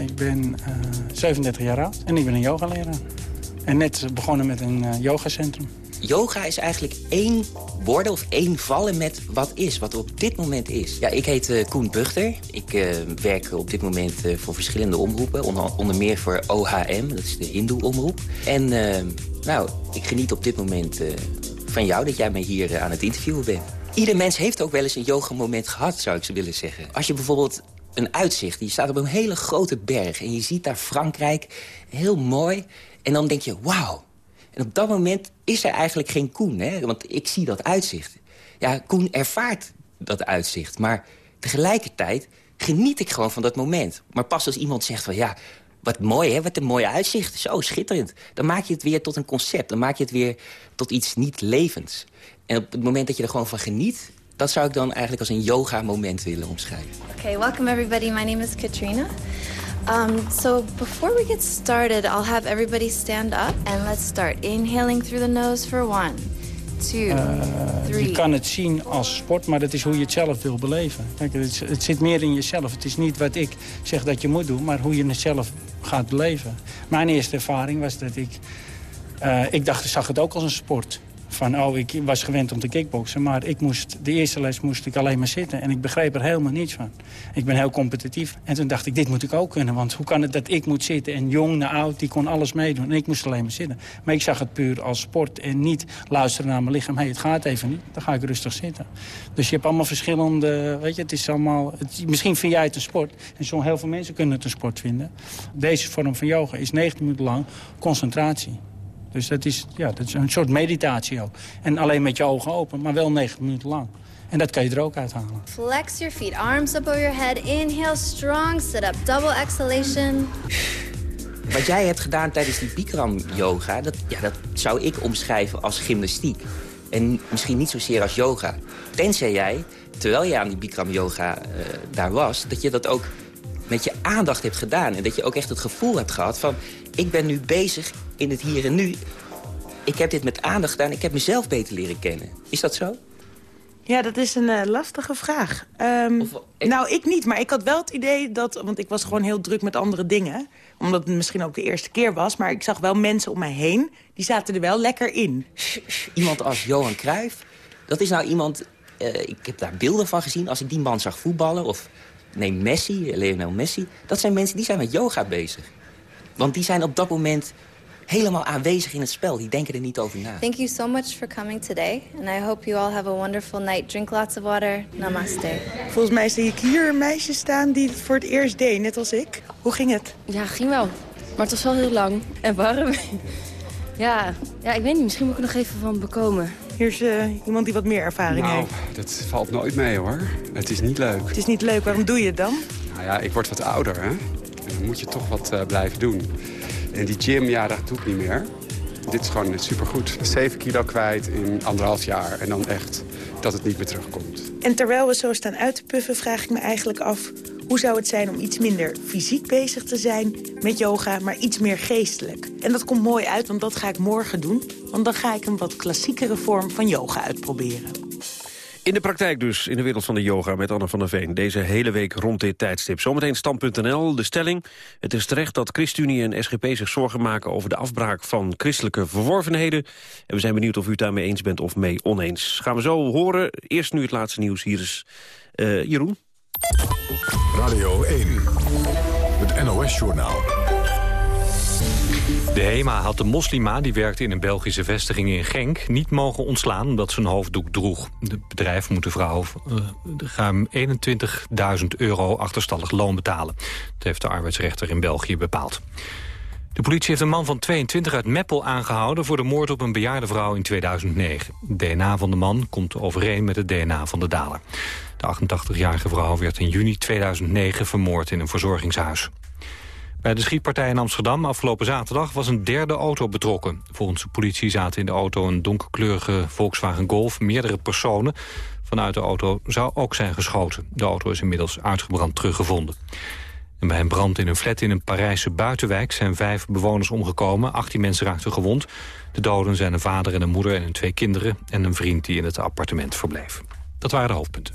Ik ben eh, 37 jaar oud. En ik ben een yogaleraar. En net begonnen met een eh, yogacentrum. Yoga is eigenlijk één worden of één vallen met wat is, wat er op dit moment is. Ja, ik heet eh, Koen Buchter. Ik eh, werk op dit moment voor verschillende omroepen. Onder, onder meer voor OHM, dat is de Hindoe-omroep. En nou, ik geniet op dit moment van jou dat jij mij hier aan het interviewen bent. Ieder mens heeft ook wel eens een yoga-moment gehad, zou ik zo willen zeggen. Als je bijvoorbeeld een uitzicht, je staat op een hele grote berg... en je ziet daar Frankrijk, heel mooi. En dan denk je, wauw, en op dat moment is er eigenlijk geen Koen, hè? want ik zie dat uitzicht. Ja, Koen ervaart dat uitzicht, maar tegelijkertijd geniet ik gewoon van dat moment. Maar pas als iemand zegt van ja, wat mooi hè, wat een mooie uitzicht, zo schitterend. Dan maak je het weer tot een concept, dan maak je het weer tot iets niet levends. En op het moment dat je er gewoon van geniet, dat zou ik dan eigenlijk als een yoga-moment willen omschrijven. Okay, welcome everybody. My name is Katrina. Um, so before we get started, I'll have everybody stand up and let's start. Inhaling through the nose for one, two, three. je kan het zien als sport, maar dat is hoe je het zelf wil beleven. Kijk, het, het zit meer in jezelf. Het is niet wat ik zeg dat je moet doen, maar hoe je het zelf gaat beleven. Mijn eerste ervaring was dat ik... eh, ik dacht, ik zag het ook als een sport. Van, oh, ik was gewend om te kickboksen... maar ik moest, de eerste les moest ik alleen maar zitten. En ik begreep er helemaal niets van. Ik ben heel competitief. En toen dacht ik, dit moet ik ook kunnen. Want hoe kan het dat ik moet zitten? En jong naar oud, die kon alles meedoen. En ik moest alleen maar zitten. Maar ik zag het puur als sport en niet luisteren naar mijn lichaam. Hé, hey, het gaat even niet. Dan ga ik rustig zitten. Dus je hebt allemaal verschillende... Weet je, het is allemaal... Misschien vind jij het een sport. En zo heel veel mensen kunnen het een sport vinden. Deze vorm van yoga is 90 minuten lang concentratie. Dus dat is, ja, dat is een soort meditatie ook. En alleen met je ogen open, maar wel 90 minuten lang. En dat kan je er ook uithalen. Flex your feet, arms up over your head. Inhale, strong sit up, double exhalation. Wat jij hebt gedaan tijdens die Bikram yoga, dat, ja, dat zou ik omschrijven als gymnastiek. En misschien niet zozeer als yoga. Tenzij jij, terwijl je aan die Bikram yoga uh, daar was, dat je dat ook met je aandacht hebt gedaan. En dat je ook echt het gevoel hebt gehad van... ik ben nu bezig in het hier en nu. Ik heb dit met aandacht gedaan. Ik heb mezelf beter leren kennen. Is dat zo? Ja, dat is een uh, lastige vraag. Um, Nou, ik niet, maar ik had wel het idee dat... want ik was gewoon heel druk met andere dingen. Omdat het misschien ook de eerste keer was. Maar ik zag wel mensen om mij heen. Die zaten er wel lekker in. Iemand als Johan Cruijff. Dat is nou iemand... Uh, ik heb daar beelden van gezien. Als ik die man zag voetballen of Nee, Messi, Lionel Messi. Dat zijn mensen die zijn met yoga bezig. Want die zijn op dat moment helemaal aanwezig in het spel. Die denken er niet over na. Thank you so much for coming today. And I hope you all have a wonderful night. Drink lots of water. Namaste. Volgens mij zie ik hier een meisje staan die het voor het eerst deed, net als ik. Hoe ging het? Ja, ging wel. Maar het was wel heel lang en warm. ja, ja, ik weet niet. Misschien moet ik er nog even van bekomen. Hier is uh, iemand die wat meer ervaring nou, heeft. dat valt nooit mee hoor. Het is niet leuk. Het is niet leuk. Waarom doe je het dan? Nou ja, ik word wat ouder hè. Dan moet je toch wat uh, blijven doen. En die gym, ja, dat doe ik niet meer. Dit is gewoon supergoed. 7 kilo kwijt in anderhalf jaar. En dan echt dat het niet meer terugkomt. En terwijl we zo staan uit te puffen, vraag ik me eigenlijk af... hoe zou het zijn om iets minder fysiek bezig te zijn met yoga... maar iets meer geestelijk? En dat komt mooi uit, want dat ga ik morgen doen. Want dan ga ik een wat klassiekere vorm van yoga uitproberen. In de praktijk dus, in de wereld van de yoga met Anne van der Veen. Deze hele week rond dit tijdstip. Zometeen stand.nl, de stelling. Het is terecht dat ChristenUnie en SGP zich zorgen maken... over de afbraak van christelijke verworvenheden. En we zijn benieuwd of u het daarmee eens bent of mee oneens. Gaan we zo horen. Eerst nu het laatste nieuws. Hier is uh, Jeroen. Radio 1, het NOS-journaal. De HEMA had de moslima, die werkte in een Belgische vestiging in Genk... niet mogen ontslaan omdat ze een hoofddoek droeg. Het bedrijf moet de vrouw ruim 21.000 euro achterstallig loon betalen. Dat heeft de arbeidsrechter in België bepaald. De politie heeft een man van 22 uit Meppel aangehouden... voor de moord op een bejaarde vrouw in 2009. Het DNA van de man komt overeen met het DNA van de dader. De 88-jarige vrouw werd in juni 2009 vermoord in een verzorgingshuis. Bij de schietpartij in Amsterdam afgelopen zaterdag was een derde auto betrokken. Volgens de politie zaten in de auto een donkerkleurige Volkswagen Golf meerdere personen. Vanuit de auto zou ook zijn geschoten. De auto is inmiddels uitgebrand teruggevonden. En bij een brand in een flat in een Parijse buitenwijk zijn vijf bewoners omgekomen. 18 mensen raakten gewond. De doden zijn een vader en een moeder en twee kinderen... en een vriend die in het appartement verbleef. Dat waren de hoofdpunten.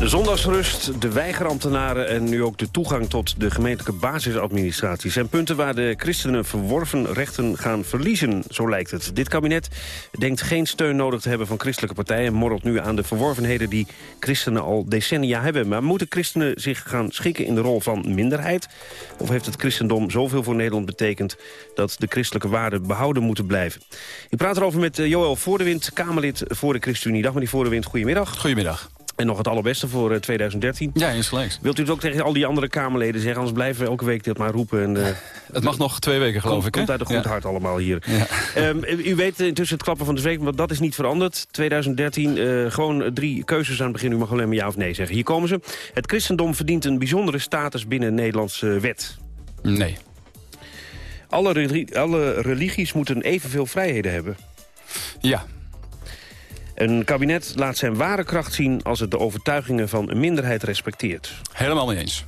De zondagsrust, de weigerambtenaren en nu ook de toegang tot de gemeentelijke basisadministratie... zijn punten waar de christenen verworven rechten gaan verliezen, zo lijkt het. Dit kabinet denkt geen steun nodig te hebben van christelijke partijen... en morrelt nu aan de verworvenheden die christenen al decennia hebben. Maar moeten christenen zich gaan schikken in de rol van minderheid? Of heeft het christendom zoveel voor Nederland betekend... dat de christelijke waarden behouden moeten blijven? Ik praat erover met eh, Joël Voordewind, Kamerlid voor de ChristenUnie. Dag meneer Voordewind, goedemiddag. Goedemiddag. En nog het allerbeste voor 2013. Ja, insgelijks. Wilt u het ook tegen al die andere Kamerleden zeggen? Anders blijven we elke week dit maar roepen. En, uh, het mag nog twee weken, geloof komt, ik. komt uit een goed ja. hart allemaal hier. Ja. Um, u weet intussen het klappen van de zweep, want dat is niet veranderd. 2013, uh, gewoon drie keuzes aan het begin. U mag alleen maar ja of nee zeggen. Hier komen ze. Het christendom verdient een bijzondere status binnen Nederlandse wet. Nee. Alle, alle religies moeten evenveel vrijheden hebben. Ja, een kabinet laat zijn ware kracht zien als het de overtuigingen van een minderheid respecteert. Helemaal mee eens.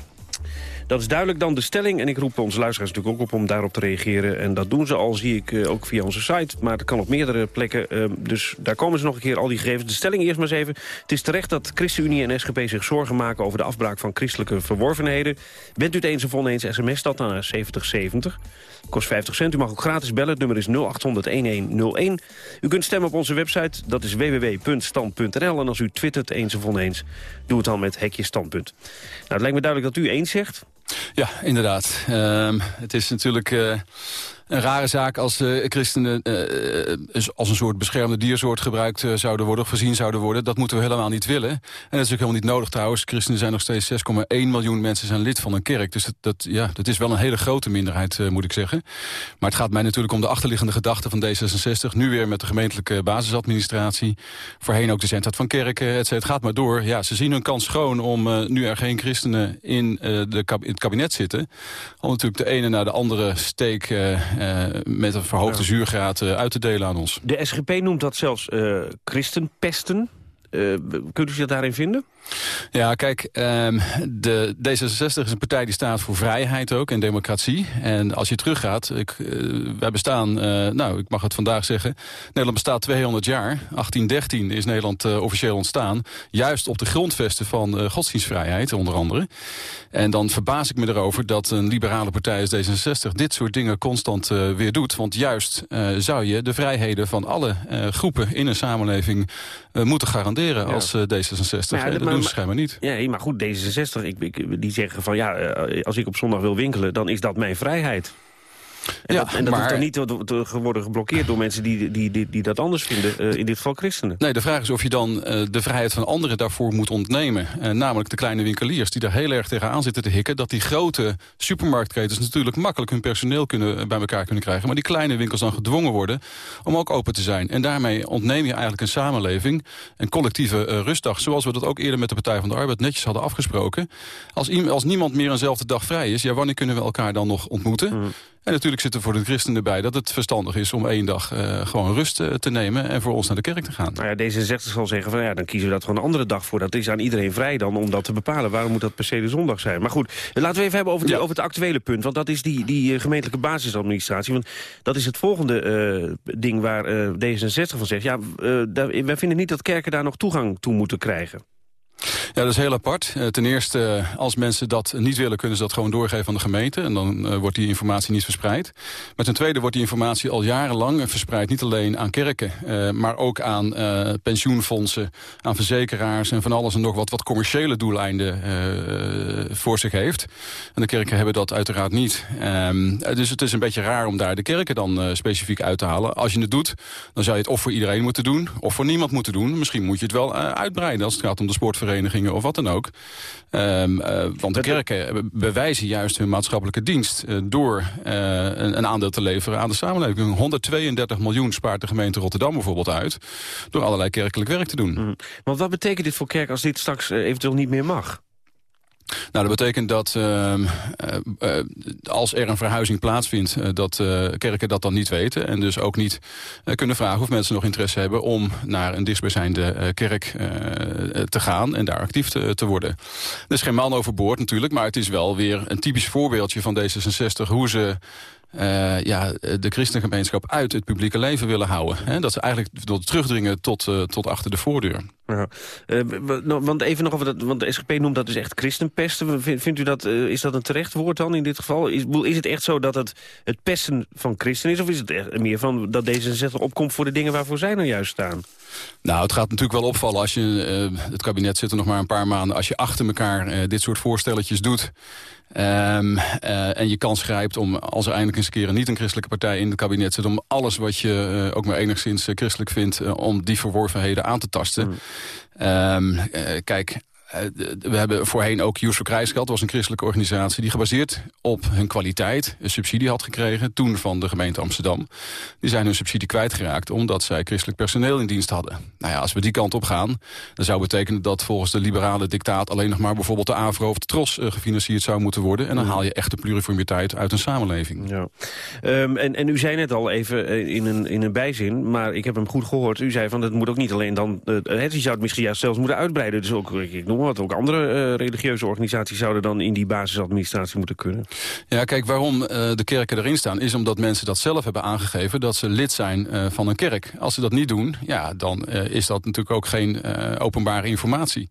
Dat is duidelijk dan de stelling. En ik roep onze luisteraars natuurlijk ook op om daarop te reageren. En dat doen ze al, zie ik, eh, ook via onze site. Maar dat kan op meerdere plekken. eh, dus daar komen ze nog een keer, al die gegevens. De stelling eerst maar eens even. Het is terecht dat ChristenUnie en SGP zich zorgen maken... over de afbraak van christelijke verworvenheden. Bent u het eens of oneens, sms dat naar 7070. Kost 50 cent. U mag ook gratis bellen. Het nummer is 0800-1101. U kunt stemmen op onze website. Dat is www.stand.nl. En als u twittert eens of oneens, doe het dan met hekje standpunt. Nou, het lijkt me duidelijk dat u eens zegt. Ja, inderdaad. Ehm, het is natuurlijk eh, een rare zaak als eh, christenen eh, als een soort beschermde diersoort gebruikt eh, zouden worden of gezien zouden worden. Dat moeten we helemaal niet willen. En dat is ook helemaal niet nodig trouwens. Christenen zijn nog steeds 6,1 miljoen mensen zijn lid van een kerk. Dus dat, ja, dat is wel een hele grote minderheid, eh, moet ik zeggen. Maar het gaat mij natuurlijk om de achterliggende gedachte van D66. Nu weer met de gemeentelijke basisadministratie. Voorheen ook de zendheid van kerken. et cetera. Het gaat maar door. Ja, ze zien hun kans schoon om, eh, nu er geen christenen in, eh, de in het kabinet zitten... om natuurlijk de ene naar de andere steek eh, eh, met een verhoogde zuurgraad eh, uit te delen aan ons. De SGP noemt dat zelfs eh, christenpesten. Eh, kunt u zich daarin vinden? Ja, kijk, ehm, de D66 is een partij die staat voor vrijheid ook en democratie. En als je teruggaat, ik, eh, wij bestaan, eh, nou, ik mag het vandaag zeggen... Nederland bestaat 200 jaar. 1813 is Nederland eh, officieel ontstaan. Juist op de grondvesten van godsdienstvrijheid, onder andere. En dan verbaas ik me erover dat een liberale partij als D66... dit soort dingen constant weer doet. Want juist zou je de vrijheden van alle groepen in een samenleving... moeten garanderen als eh, D66. Ja, Eh, dat maar- doen ze schijnbaar niet. Ja, maar goed, D66, ik, ik- die zeggen van ja, eh, als ik op zondag wil winkelen, dan is dat mijn vrijheid. En Ja, dat, en dat maar- hoeft dan niet te, te worden geblokkeerd door mensen die, die, die, die dat anders vinden. eh, in dit geval christenen. Nee, de vraag is of je dan eh, de vrijheid van anderen daarvoor moet ontnemen. Eh, namelijk de kleine winkeliers die daar heel erg tegenaan zitten te hikken... dat die grote supermarktketens natuurlijk makkelijk hun personeel kunnen, bij elkaar kunnen krijgen... maar die kleine winkels dan gedwongen worden om ook open te zijn. En daarmee ontneem je eigenlijk een samenleving, een collectieve rustdag... zoals we dat ook eerder met de Partij van de Arbeid netjes hadden afgesproken. Als, als niemand meer eenzelfde dag vrij is, ja, wanneer kunnen we elkaar dan nog ontmoeten? En natuurlijk zit er voor de christenen erbij dat het verstandig is om één dag eh, gewoon rust eh, te nemen en voor ons naar de kerk te gaan. Nou ja, D66 zal zeggen van ja, dan kiezen we dat gewoon een andere dag voor. Dat is aan iedereen vrij dan om dat te bepalen. Waarom moet dat per se de zondag zijn? Maar goed, laten we even hebben over, die, over het actuele punt. Want dat is die, die eh, gemeentelijke basisadministratie. Want dat is het volgende ding waar eh, D66 van zegt. Ja, daar, wij vinden niet dat kerken daar nog toegang toe moeten krijgen. Ja, dat is heel apart. Eh, ten eerste, eh, als mensen dat niet willen... kunnen ze dat gewoon doorgeven aan de gemeente. En dan eh, wordt die informatie niet verspreid. Maar ten tweede wordt die informatie al jarenlang verspreid. Niet alleen aan kerken, maar ook aan pensioenfondsen... aan verzekeraars en van alles en nog wat... wat commerciële doeleinden voor zich heeft. En de kerken hebben dat uiteraard niet. Ehm, eh, dus het is een beetje raar om daar de kerken dan specifiek uit te halen. Als je het doet, dan zou je het of voor iedereen moeten doen... of voor niemand moeten doen. Misschien moet je het wel uitbreiden als het gaat om de sportverenigingen of wat dan ook. Ehm, eh, want de kerken bewijzen juist hun maatschappelijke dienst... eh, door eh, een, een aandeel te leveren aan de samenleving. 132 miljoen spaart de gemeente Rotterdam bijvoorbeeld uit... door allerlei kerkelijk werk te doen. Want wat betekent dit voor kerk als dit straks eventueel niet meer mag? Nou, dat betekent dat eh, als er een verhuizing plaatsvindt... eh, dat eh, kerken dat dan niet weten. En dus ook niet kunnen vragen of mensen nog interesse hebben... om naar een dichtstbijzijnde kerk te gaan en daar actief te, te worden. Er is geen man overboord natuurlijk... maar het is wel weer een typisch voorbeeldje van D66... hoe ze eh, ja, de christengemeenschap uit het publieke leven willen houden. Hè? Dat ze eigenlijk willen terugdringen tot, eh, tot achter de voordeur. Ja. Eh, nou, want even nog over dat, want de SGP noemt dat dus echt christenpesten. Vind- Vindt u dat, is dat een terecht woord dan in dit geval? Is, is het echt zo dat het het pesten van christen is? Of is het echt meer van dat D66 opkomt voor de dingen waarvoor zij nou juist staan? Nou, het gaat natuurlijk wel opvallen als je, het kabinet zit er nog maar een paar maanden... als je achter elkaar dit soort voorstelletjes doet... ehm, eh, en je kans grijpt om, als er eindelijk eens een keer een niet-een-christelijke partij in het kabinet zit... om alles wat je eh, ook maar enigszins eh, christelijk vindt... om die verworvenheden aan te tasten. Ehm, eh, kijk, we hebben voorheen ook for gehad. Dat was een christelijke organisatie die gebaseerd op hun kwaliteit... een subsidie had gekregen, toen van de gemeente Amsterdam. Die zijn hun subsidie kwijtgeraakt omdat zij christelijk personeel in dienst hadden. Nou ja, als we die kant op gaan, dan zou betekenen dat volgens de liberale dictaat... alleen nog maar bijvoorbeeld de AVRO of de TROS eh, gefinancierd zou moeten worden. En dan haal je echt de pluriformiteit uit een samenleving. Ja. Ehm, en, en u zei net al even eh, in een, in een bijzin, maar ik heb hem goed gehoord. U zei van het moet ook niet alleen dan, uh, je zou het misschien juist zelfs moeten uitbreiden. Dus ook, ik noem Want ook andere religieuze organisaties zouden dan in die basisadministratie moeten kunnen. Ja, kijk, waarom de kerken erin staan... is omdat mensen dat zelf hebben aangegeven dat ze lid zijn van een kerk. Als ze dat niet doen, ja, dan is dat natuurlijk ook geen openbare informatie.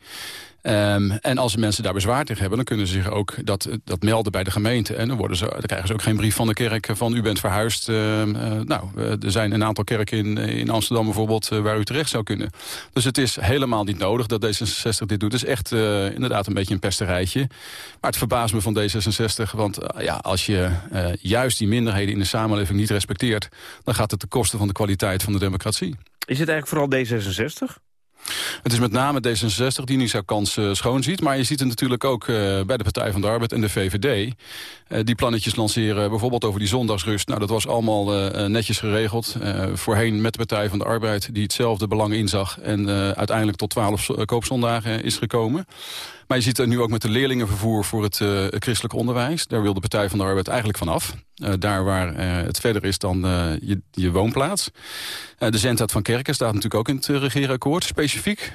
Um, en als mensen daar bezwaar tegen hebben... dan kunnen ze zich ook dat, dat melden bij de gemeente. En dan, worden ze, dan krijgen ze ook geen brief van de kerk van... u bent verhuisd. Uh, nou, er zijn een aantal kerken in, in Amsterdam bijvoorbeeld... Waar u terecht zou kunnen. Dus het is helemaal niet nodig dat D66 dit doet. Het is echt inderdaad een beetje een pesterijtje. Maar het verbaast me van D66. Want ja, als je juist die minderheden in de samenleving niet respecteert... dan gaat het ten koste van de kwaliteit van de democratie. Is het eigenlijk vooral D66? Het is met name D66 die nu zijn kans uh, schoon ziet. Maar je ziet het natuurlijk ook uh, bij de Partij van de Arbeid en de VVD. Eh, die plannetjes lanceren, bijvoorbeeld over die zondagsrust. Nou, dat was allemaal netjes geregeld. voorheen met de Partij van de Arbeid die hetzelfde belang inzag. En uiteindelijk tot twaalf koopzondagen is gekomen. Maar je ziet het nu ook met de leerlingenvervoer voor het christelijk onderwijs. Daar wil de Partij van de Arbeid eigenlijk vanaf. Uh, daar waar het verder is dan je, je, woonplaats. de zendtijd van kerken staat natuurlijk ook in het regeerakkoord.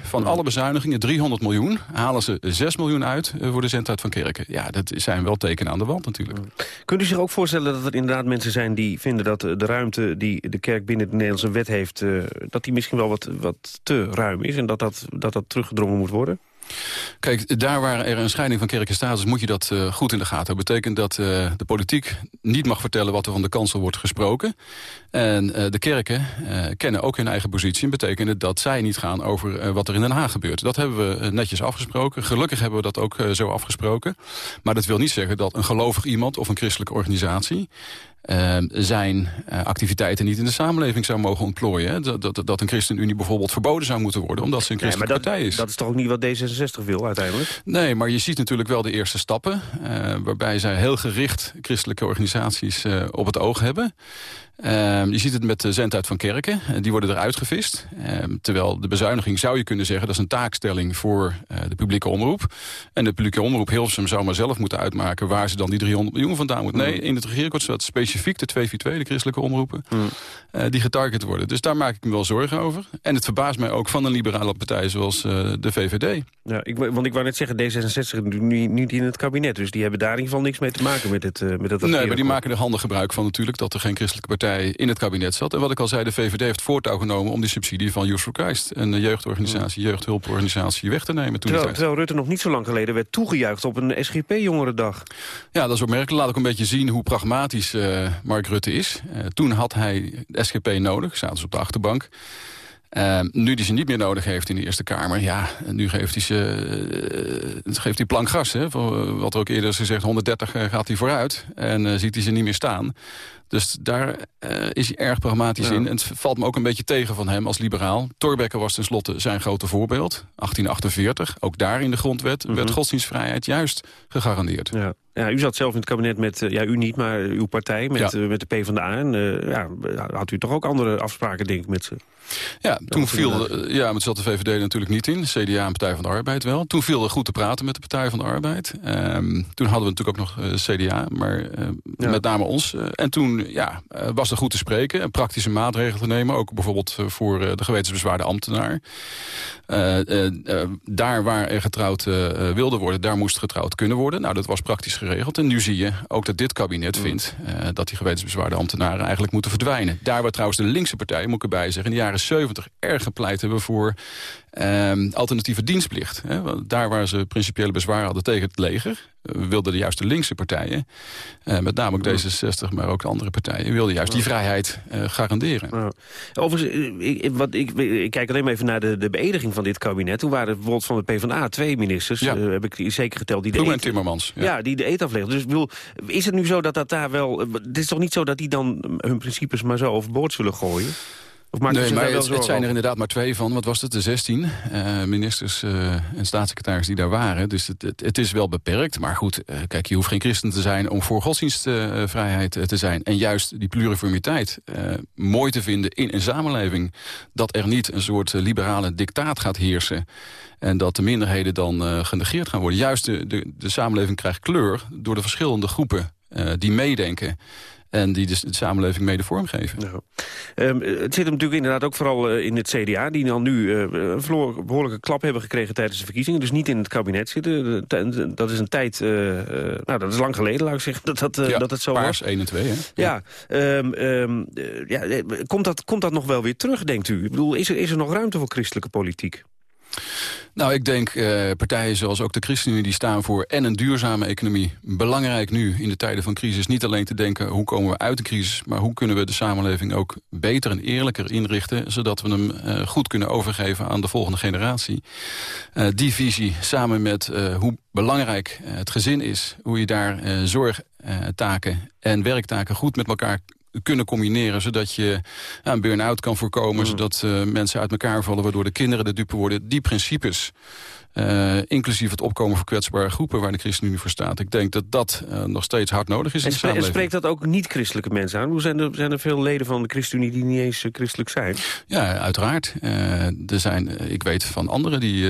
Van alle bezuinigingen, 300 miljoen, halen ze 6 miljoen uit voor de zendtijd van kerken. Ja, dat zijn wel tekenen aan de wand natuurlijk. Kunt u zich ook voorstellen dat er inderdaad mensen zijn die vinden dat de ruimte die de kerk binnen de Nederlandse wet heeft, dat die misschien wel wat, wat te ruim is en dat dat, dat, dat teruggedrongen moet worden? Kijk, daar waar er een scheiding van kerk en staat is... moet je dat uh, goed in de gaten. Dat betekent dat uh, de politiek niet mag vertellen... wat er van de kansel wordt gesproken. En uh, de kerken kennen ook hun eigen positie. En betekent dat zij niet gaan over wat er in Den Haag gebeurt. Dat hebben we netjes afgesproken. Gelukkig hebben we dat ook zo afgesproken. Maar dat wil niet zeggen dat een gelovig iemand... of een christelijke organisatie uh, zijn uh, activiteiten niet in de samenleving zou mogen ontplooien. Dat, dat, dat een ChristenUnie bijvoorbeeld verboden zou moeten worden... omdat ze een christelijke nee, dat, partij is. Dat is toch ook niet wat D66 wil uiteindelijk? Nee, maar je ziet natuurlijk wel de eerste stappen... Uh, waarbij zij heel gericht christelijke organisaties op het oog hebben. Um, je ziet het met de zendtijd van kerken. Uh, die worden eruit gevist. Um, terwijl de bezuiniging zou je kunnen zeggen... dat is een taakstelling voor uh, de publieke omroep. En de publieke omroep Hilversum zou maar zelf moeten uitmaken... waar ze dan die 300 miljoen vandaan moeten. Nee, in het regeerakkoord staat specifiek de 242, de christelijke omroepen... Mm. Uh, die getarget worden. Dus daar maak ik me wel zorgen over. En het verbaast mij ook van een liberale partij zoals de VVD. Ja, ik, want ik wou net zeggen, D66 nu niet in het kabinet. Dus die hebben daar in ieder geval niks mee te maken met, het, met het Nee, maar die maken er handig gebruik van natuurlijk... dat er geen christelijke partij in het kabinet zat. En wat ik al zei, de VVD heeft voortouw genomen om die subsidie van Youth for Christ... een jeugdorganisatie, jeugdhulporganisatie weg te nemen. Toen terwijl, terwijl Rutte nog niet zo lang geleden werd toegejuicht op een SGP-jongerendag. Ja, dat is opmerkelijk. Laat ik een beetje zien hoe pragmatisch uh, Mark Rutte is. Uh, toen had hij de SGP nodig, zaten ze op de achterbank. Uh, nu die ze niet meer nodig heeft in de Eerste Kamer... ja, nu geeft hij, ze, uh, geeft hij plank gas. Hè, wat er ook eerder is gezegd, 130 gaat hij vooruit. En uh, ziet hij ze niet meer staan. Dus daar uh, is hij erg pragmatisch in. En het valt me ook een beetje tegen van hem als liberaal. Torbekke was tenslotte zijn grote voorbeeld. 1848, ook daar in de grondwet... Mm -hmm. werd godsdienstvrijheid juist gegarandeerd. Ja. Ja, u zat zelf in het kabinet met, ja, u niet, maar uw partij, met, ja. uh, met de PvdA. En uh, ja, had u toch ook andere afspraken, denk ik, met ze? Ja, toen viel, ja, met zat de VVD natuurlijk niet in. CDA en Partij van de Arbeid wel. Toen viel er goed te praten met de Partij van de Arbeid. Um, toen hadden we natuurlijk ook nog uh, CDA, maar ja. met name ons. En toen ja, was er goed te spreken en praktische maatregelen te nemen. Ook bijvoorbeeld voor de gewetensbezwaarde ambtenaar. daar waar er getrouwd wilde worden, daar moest getrouwd kunnen worden. Nou, dat was praktisch geregeld. En nu zie je ook dat dit kabinet mm. vindt dat die gewetensbezwaarde ambtenaren eigenlijk moeten verdwijnen. Daar waar trouwens de linkse partij, moet ik erbij zeggen, in de jaren 70 erg gepleit hebben voor um, alternatieve dienstplicht. Hè. Daar waar ze principiële bezwaren hadden tegen het leger... Uh, wilden de juiste linkse partijen, uh, met name ook D66... maar ook de andere partijen, wilden juist die vrijheid uh, garanderen. Overigens, ik, wat, ik, ik, kijk alleen maar even naar de, de beëdiging van dit kabinet. Toen waren bijvoorbeeld van de PvdA twee ministers, ja. heb ik zeker geteld... Die de eet, en Timmermans. Ja. ja. die de eet aflegden. Dus bedoel, is het nu zo dat dat daar wel... Het is toch niet zo dat die dan hun principes maar zo overboord zullen gooien? Nee, maar het, het, zijn er inderdaad maar twee van. Wat was het? De 16 uh, ministers uh, en staatssecretaris die daar waren. Dus het, het, het is wel beperkt. Maar goed, uh, kijk, je hoeft geen christen te zijn om voor godsdienstvrijheid te zijn. En juist die pluriformiteit mooi te vinden in een samenleving. Dat er niet een soort liberale dictaat gaat heersen. En dat de minderheden dan genegeerd gaan worden. Juist de, de, de samenleving krijgt kleur door de verschillende groepen die meedenken. En die dus de samenleving mede vormgeven. Nou, um, het zit hem natuurlijk inderdaad ook vooral in het CDA... die dan nu een behoorlijke klap hebben gekregen tijdens de verkiezingen. Dus niet in het kabinet zitten. Dat is een tijd... nou, dat is lang geleden, laat ik zeggen, dat, dat, dat het zo paars was. 1 en 2, hè? Ja, um, um, ja komt, dat, komt dat nog wel weer terug, denkt u? Ik bedoel, is er, is er nog ruimte voor christelijke politiek? Nou, ik denk uh, partijen zoals ook de ChristenUnie... die staan voor en een duurzame economie. Belangrijk nu in de tijden van crisis niet alleen te denken... hoe komen we uit de crisis, maar hoe kunnen we de samenleving ook beter en eerlijker inrichten... zodat we hem uh, goed kunnen overgeven aan de volgende generatie. Uh, die visie samen met hoe belangrijk het gezin is... hoe je daar zorgtaken en werktaken goed met elkaar kunnen combineren... zodat je ja, een burn-out kan voorkomen... Mm. zodat uh, mensen uit elkaar vallen, waardoor de kinderen de dupe worden. Die principes uh, inclusief het opkomen van kwetsbare groepen waar de ChristenUnie voor staat. Ik denk dat dat uh, nog steeds hard nodig is en in de samenleving. En spreekt dat ook niet-christelijke mensen aan? Hoe zijn er, zijn er veel leden van de ChristenUnie die niet eens uh, christelijk zijn? Ja, uiteraard. er zijn, ik weet van anderen die...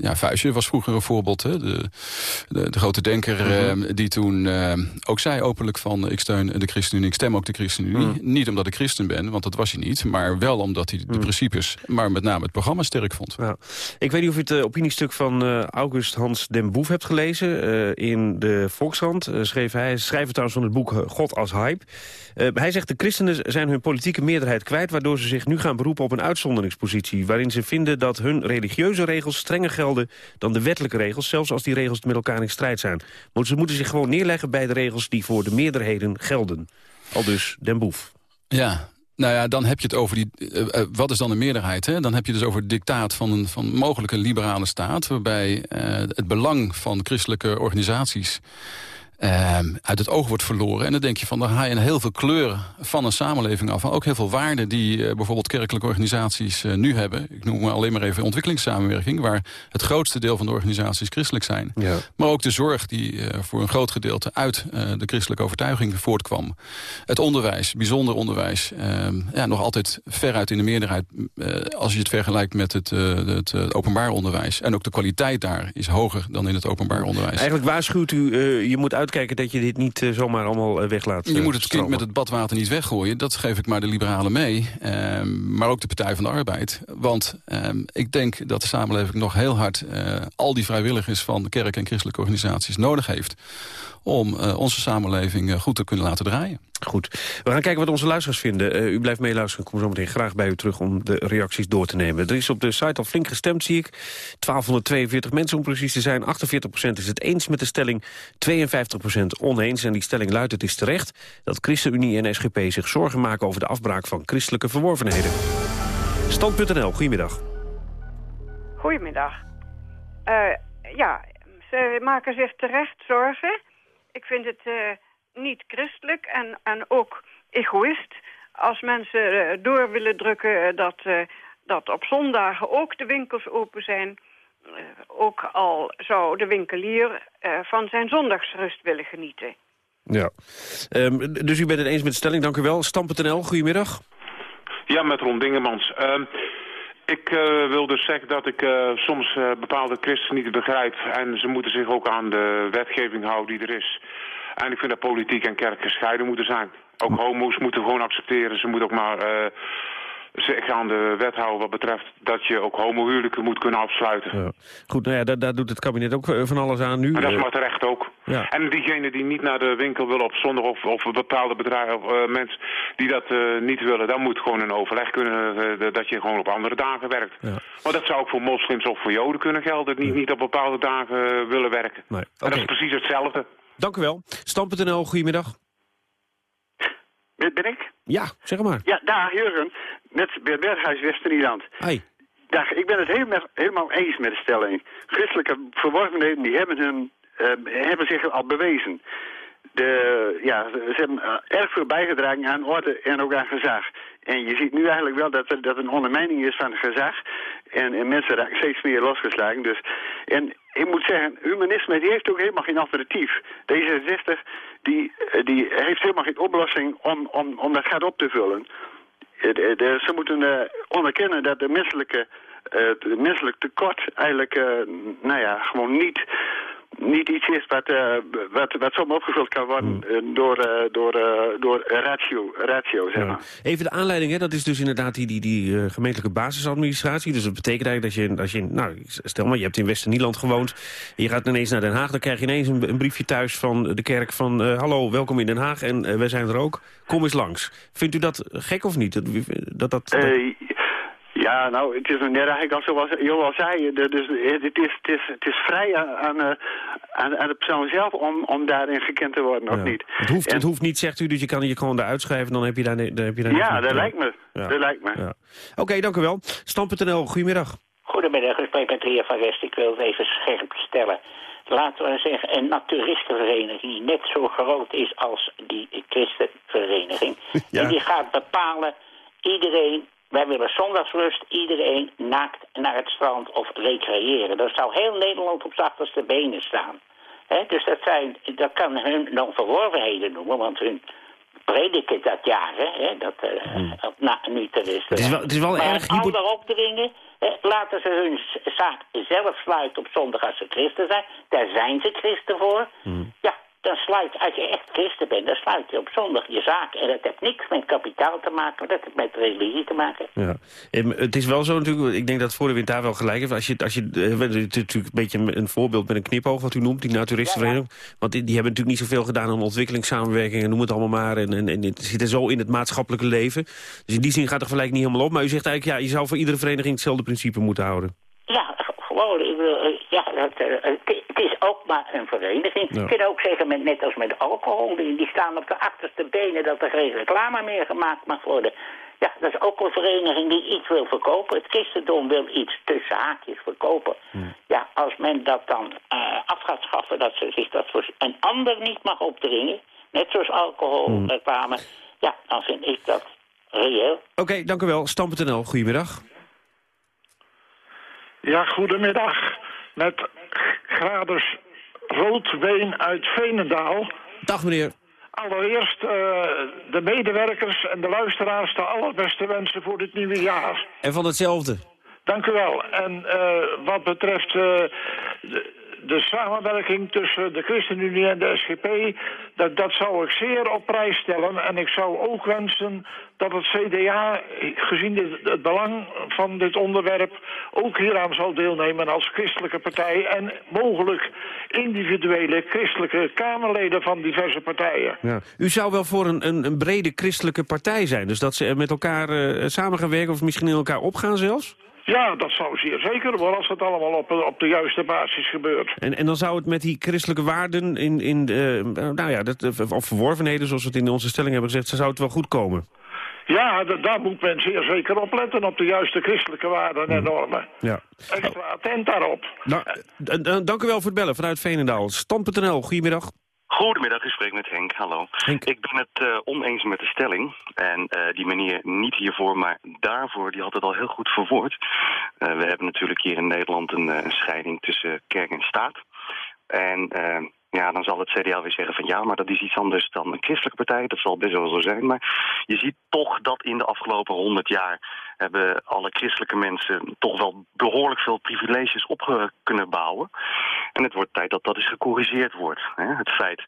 ja, Vuijsje was vroeger een voorbeeld. Hè? De, de, de grote denker -hmm. die toen ook zei openlijk van... ik steun de ChristenUnie, ik stem ook de ChristenUnie. Mm. Niet omdat ik christen ben, want dat was hij niet. Maar wel omdat hij de mm. principes, maar met name het programma sterk vond. Ik weet niet of u het opiniestuk van uh, August Hans den Boef hebt gelezen. Uh, in de Volkskrant uh, schreef hij, schrijver trouwens van het boek God als hype. hij zegt de christenen zijn hun politieke meerderheid kwijt... waardoor ze zich nu gaan beroepen op een uitzonderingspositie... waarin ze vinden dat hun religieuze regels strenger gelden... dan de wettelijke regels, zelfs als die regels met elkaar in strijd zijn. Maar ze moeten zich gewoon neerleggen bij de regels die voor de meerderheden gelden. Al dus den Boef. Ja, nou ja, dan heb je het over die... Uh, uh, wat is dan de meerderheid? Hè? Dan heb je dus over het dictaat van een van mogelijk een liberale staat... waarbij uh, het belang van christelijke organisaties uh, uit het oog wordt verloren. En dan denk je van, dan haal je een heel veel kleuren van een samenleving af. ook heel veel waarden die uh, bijvoorbeeld kerkelijke organisaties uh, nu hebben. Ik noem maar alleen maar even ontwikkelingssamenwerking... waar het grootste deel van de organisaties christelijk zijn. Ja. Maar ook de zorg die uh, voor een groot gedeelte uit de christelijke overtuiging voortkwam. Het onderwijs, bijzonder onderwijs. Ehm, ja, nog altijd veruit in de meerderheid... als je het vergelijkt met het, het, het openbaar onderwijs. En ook de kwaliteit daar is hoger dan in het openbaar onderwijs. Eigenlijk waarschuwt u, je moet uit uitkijken dat je dit niet uh, zomaar allemaal uh, weglaat Je moet het kind met het badwater niet weggooien. Dat geef ik maar de liberalen mee. Uh, maar ook de Partij van de Arbeid. Want ehm, ik denk dat de samenleving nog heel hard... eh, al die vrijwilligers van de kerk en christelijke organisaties nodig heeft om uh, onze samenleving uh, goed te kunnen laten draaien. Goed. We gaan kijken wat onze luisteraars vinden. Uh, u blijft meeluisteren. Ik kom zo meteen graag bij u terug om de reacties door te nemen. Er is op de site al flink gestemd, zie ik. 1242 mensen om precies te zijn. 48% is het eens met de stelling. 52% oneens. En die stelling luidt het is terecht... dat ChristenUnie en SGP zich zorgen maken over de afbraak van christelijke verworvenheden. Stand.nl, goedemiddag. Goedemiddag. Uh, ja, ze maken zich terecht zorgen ik vind het uh, niet christelijk en, en ook egoïst als mensen uh, door willen drukken dat, uh, dat op zondagen ook de winkels open zijn. ook al zou de winkelier van zijn zondagsrust willen genieten. Ja, um, dus u bent het eens met de stelling, dank u wel. Stam.nl, goedemiddag. Ja, met Ron Dingemans. Um, ik uh, wil dus zeggen dat ik uh, soms uh, bepaalde christenen niet begrijp. En ze moeten zich ook aan de wetgeving houden die er is. En ik vind dat politiek en kerk gescheiden moeten zijn. Ook homo's moeten gewoon accepteren. Ze moeten ook maar zich aan de wet houden wat betreft dat je ook homohuwelijken moet kunnen afsluiten. Ja. Goed, nou ja, daar, daar, doet het kabinet ook van alles aan nu. En dat is maar terecht ook. Ja. En diegenen die niet naar de winkel willen op zondag of, of bepaalde bedrijven of uh, mensen die dat uh, niet willen, dan moet gewoon een overleg kunnen uh, dat je gewoon op andere dagen werkt. Ja. Maar dat zou ook voor moslims of voor joden kunnen gelden, die niet op bepaalde dagen willen werken. Nee. En dat is precies hetzelfde. Dank u wel. Stam.nl, goedemiddag. Ben ik? Ja, zeg maar. Ja, daar, Jurgen. Met Bert Berghuis, West-Nederland. Ik ben het helemaal, helemaal eens met de stelling. Christelijke verworvenheden die hebben, hun, uh, hebben zich al bewezen. De, ja, ze hebben uh, erg veel bijgedragen aan orde en ook aan gezag. En je ziet nu eigenlijk wel dat er dat een ondermijning is van het gezag. En, en mensen raken steeds meer losgeslagen. Dus, en ik moet zeggen, humanisme die heeft ook helemaal geen alternatief. D66 die, die heeft helemaal geen oplossing om, om, om dat gat op te vullen. De, ze moeten uh, onderkennen dat de menselijke, uh, het menselijk tekort eigenlijk, uh, nou ja, gewoon niet niet iets is wat, uh, wat, wat zomaar opgevuld kan worden hmm. door, uh, door, door ratio, ratio zeg maar. Even de aanleiding, hè, dat is dus inderdaad die, die, die gemeentelijke basisadministratie. Dus dat betekent eigenlijk dat je, als je, nou, stel maar, je hebt in West-Nederland gewoond. En je gaat ineens naar Den Haag, dan krijg je ineens een, een briefje thuis van de kerk van... hallo, welkom in Den Haag en wij zijn er ook. Kom eens langs. Vindt u dat gek of niet? Dat, dat, dat, dat... Ja, nou, het is net eigenlijk al zoals Jo al zei. Dus het is, het is, het is vrij aan, aan, aan de persoon zelf om, om daarin gekend te worden, of niet? Het hoeft, het hoeft niet, zegt u, dus je kan je gewoon eruit schrijven, dan heb je daar... Dan heb je daar ja, dat lijkt me. Ja. Dat lijkt me. Ja. Oké, dank u wel. Stam.nl, goedemiddag. Goedemiddag, ik spreek met de heer Van Rest. Ik wil het even scherp stellen. Laten we zeggen, een naturistenvereniging die net zo groot is als die christenvereniging. Ja. En die gaat bepalen, iedereen wij willen zondagsrust, iedereen naakt naar het strand of recreëren. Dan zou heel Nederland op zijn achterste benen staan. dus dat, zijn, dat kan hun dan verworvenheden noemen, want hun prediken dat jaren, hè, dat uh, hmm. na, nu te is. Het is wel, het is wel maar erg... Daarop dringen, laten ze hun zaak zelf sluiten op zondag als ze christen zijn. Daar zijn ze christen voor. Hmm. Ja, dan sluit, als je echt christen bent, dan sluit je op zondag je zaak. En dat heeft niks met kapitaal te maken, dat heeft met religie te maken. Ja. Het is wel zo natuurlijk, ik denk dat voor de wind daar wel gelijk heeft. Als je, als je, eh, het is natuurlijk een beetje een voorbeeld met een knipoog wat u noemt, die naturistenvereniging. Want die, die, hebben natuurlijk niet zoveel gedaan aan ontwikkelingssamenwerking en noem het allemaal maar. En, en, en het zit er zo in het maatschappelijke leven. Dus in die zin gaat de vergelijking niet helemaal op. Maar u zegt eigenlijk, ja, je zou voor iedere vereniging hetzelfde principe moeten houden. Ja, gewoon. Ik ja, dat, uh, het is ook maar een vereniging. Ja. Je kunt ook zeggen, met, net als met alcohol, die, die staan op de achterste benen dat er geen reclame meer gemaakt mag worden. Ja, dat is ook een vereniging die iets wil verkopen. Het christendom wil iets tussen haakjes verkopen. Ja, als men dat dan uh, af gaat schaffen, dat ze zich dat voor een ander niet mag opdringen, net zoals alcoholreclame, hmm. ja, dan vind ik dat reëel. Oké, okay, dank u wel. Stam.nl, goedemiddag. Ja, goedemiddag. Met Graders Roodbeen uit Venendaal. Dag meneer. Allereerst uh, de medewerkers en de luisteraars de allerbeste wensen voor dit nieuwe jaar. En van hetzelfde. Dank u wel. En uh, wat betreft uh, de, de samenwerking tussen de ChristenUnie en de SGP... Dat, dat zou ik zeer op prijs stellen. En ik zou ook wensen dat het CDA, gezien het, het belang van dit onderwerp... ook hieraan zal deelnemen als christelijke partij... en mogelijk individuele christelijke Kamerleden van diverse partijen. U zou wel voor een, een, een, brede christelijke partij zijn. Dus dat ze met elkaar uh, samen gaan werken of misschien in elkaar opgaan zelfs? Ja, dat zou zeer zeker worden als het allemaal op, op de juiste basis gebeurt. En, en dan zou het met die christelijke waarden in, in uh, nou ja, dat, of verworvenheden, zoals we het in onze stelling hebben gezegd, zou het wel goed komen? Ja, daar moet men zeer zeker op letten, op de juiste christelijke waarden en normen. Ja. Extra attent daarop. Nou, dank u wel voor het bellen vanuit Veenendaal. Stam.nl, goedemiddag. Goedemiddag, ik spreek met Henk. Hallo. Henk. Ik ben het uh, oneens met de stelling. En uh, die meneer niet hiervoor, maar daarvoor, die had het al heel goed verwoord. Uh, we hebben natuurlijk hier in Nederland een, een scheiding tussen kerk en staat. En ja, dan zal het CDA weer zeggen van ja, maar dat is iets anders dan een christelijke partij. Dat zal best wel zo zijn. Maar je ziet toch dat in de afgelopen honderd jaar hebben alle christelijke mensen toch wel behoorlijk veel privileges op kunnen bouwen. En het wordt tijd dat dat eens gecorrigeerd wordt. Hè? Het feit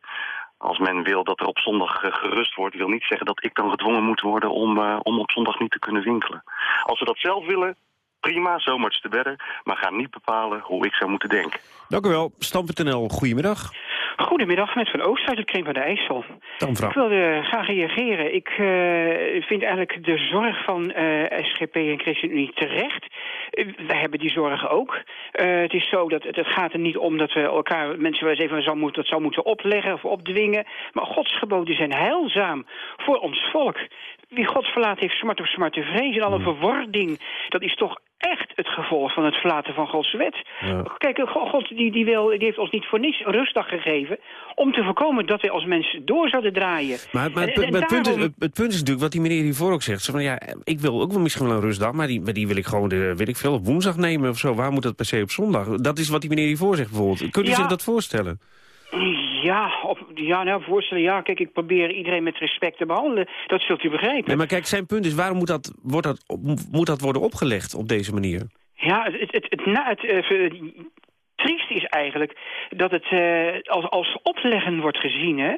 als men wil dat er op zondag gerust wordt, wil niet zeggen dat ik dan gedwongen moet worden om, uh, om op zondag niet te kunnen winkelen. Als we dat zelf willen, prima, much the better. Maar ga niet bepalen hoe ik zou moeten denken. Dank u wel. Stam.nl, goedemiddag. Goedemiddag, met Van Oost uit het Kring van de IJssel. Dan, ik wilde graag reageren. Ik uh, vind eigenlijk de zorg van uh, eh, SGP en ChristenUnie terecht. Uh, wij hebben die zorgen ook. het is zo dat het gaat er niet om dat we elkaar mensen wel eens even zo moeten, dat zou moeten opleggen of opdwingen. Maar Gods geboden zijn heilzaam voor ons volk. Wie God verlaat heeft smart of smart te vrezen. En alle hmm. verwording, dat is toch echt het gevolg van het verlaten van Gods wet. Kijk, God die, die, wil, die heeft ons niet voor niets rustdag gegeven... om te voorkomen dat wij als mensen door zouden draaien. Maar, maar het, het, punt is, het, punt is natuurlijk wat die meneer hiervoor ook zegt. van, ja, ik wil ook wel misschien wel een rustdag... maar die, maar die wil ik gewoon, de, weet ik veel, op woensdag nemen of zo. Waar moet dat per se op zondag? Dat is wat die meneer hiervoor zegt bijvoorbeeld. Kunt u zich dat voorstellen? Ja, op, ja, nou, voorstellen, ja, kijk, ik probeer iedereen met respect te behandelen. Dat zult u begrijpen. Nee, maar kijk, zijn punt is, waarom moet dat, wordt dat, moet dat worden opgelegd op deze manier? Ja, het, het, het, het, het, triest is eigenlijk dat het uh, als, als opleggen wordt gezien, hè?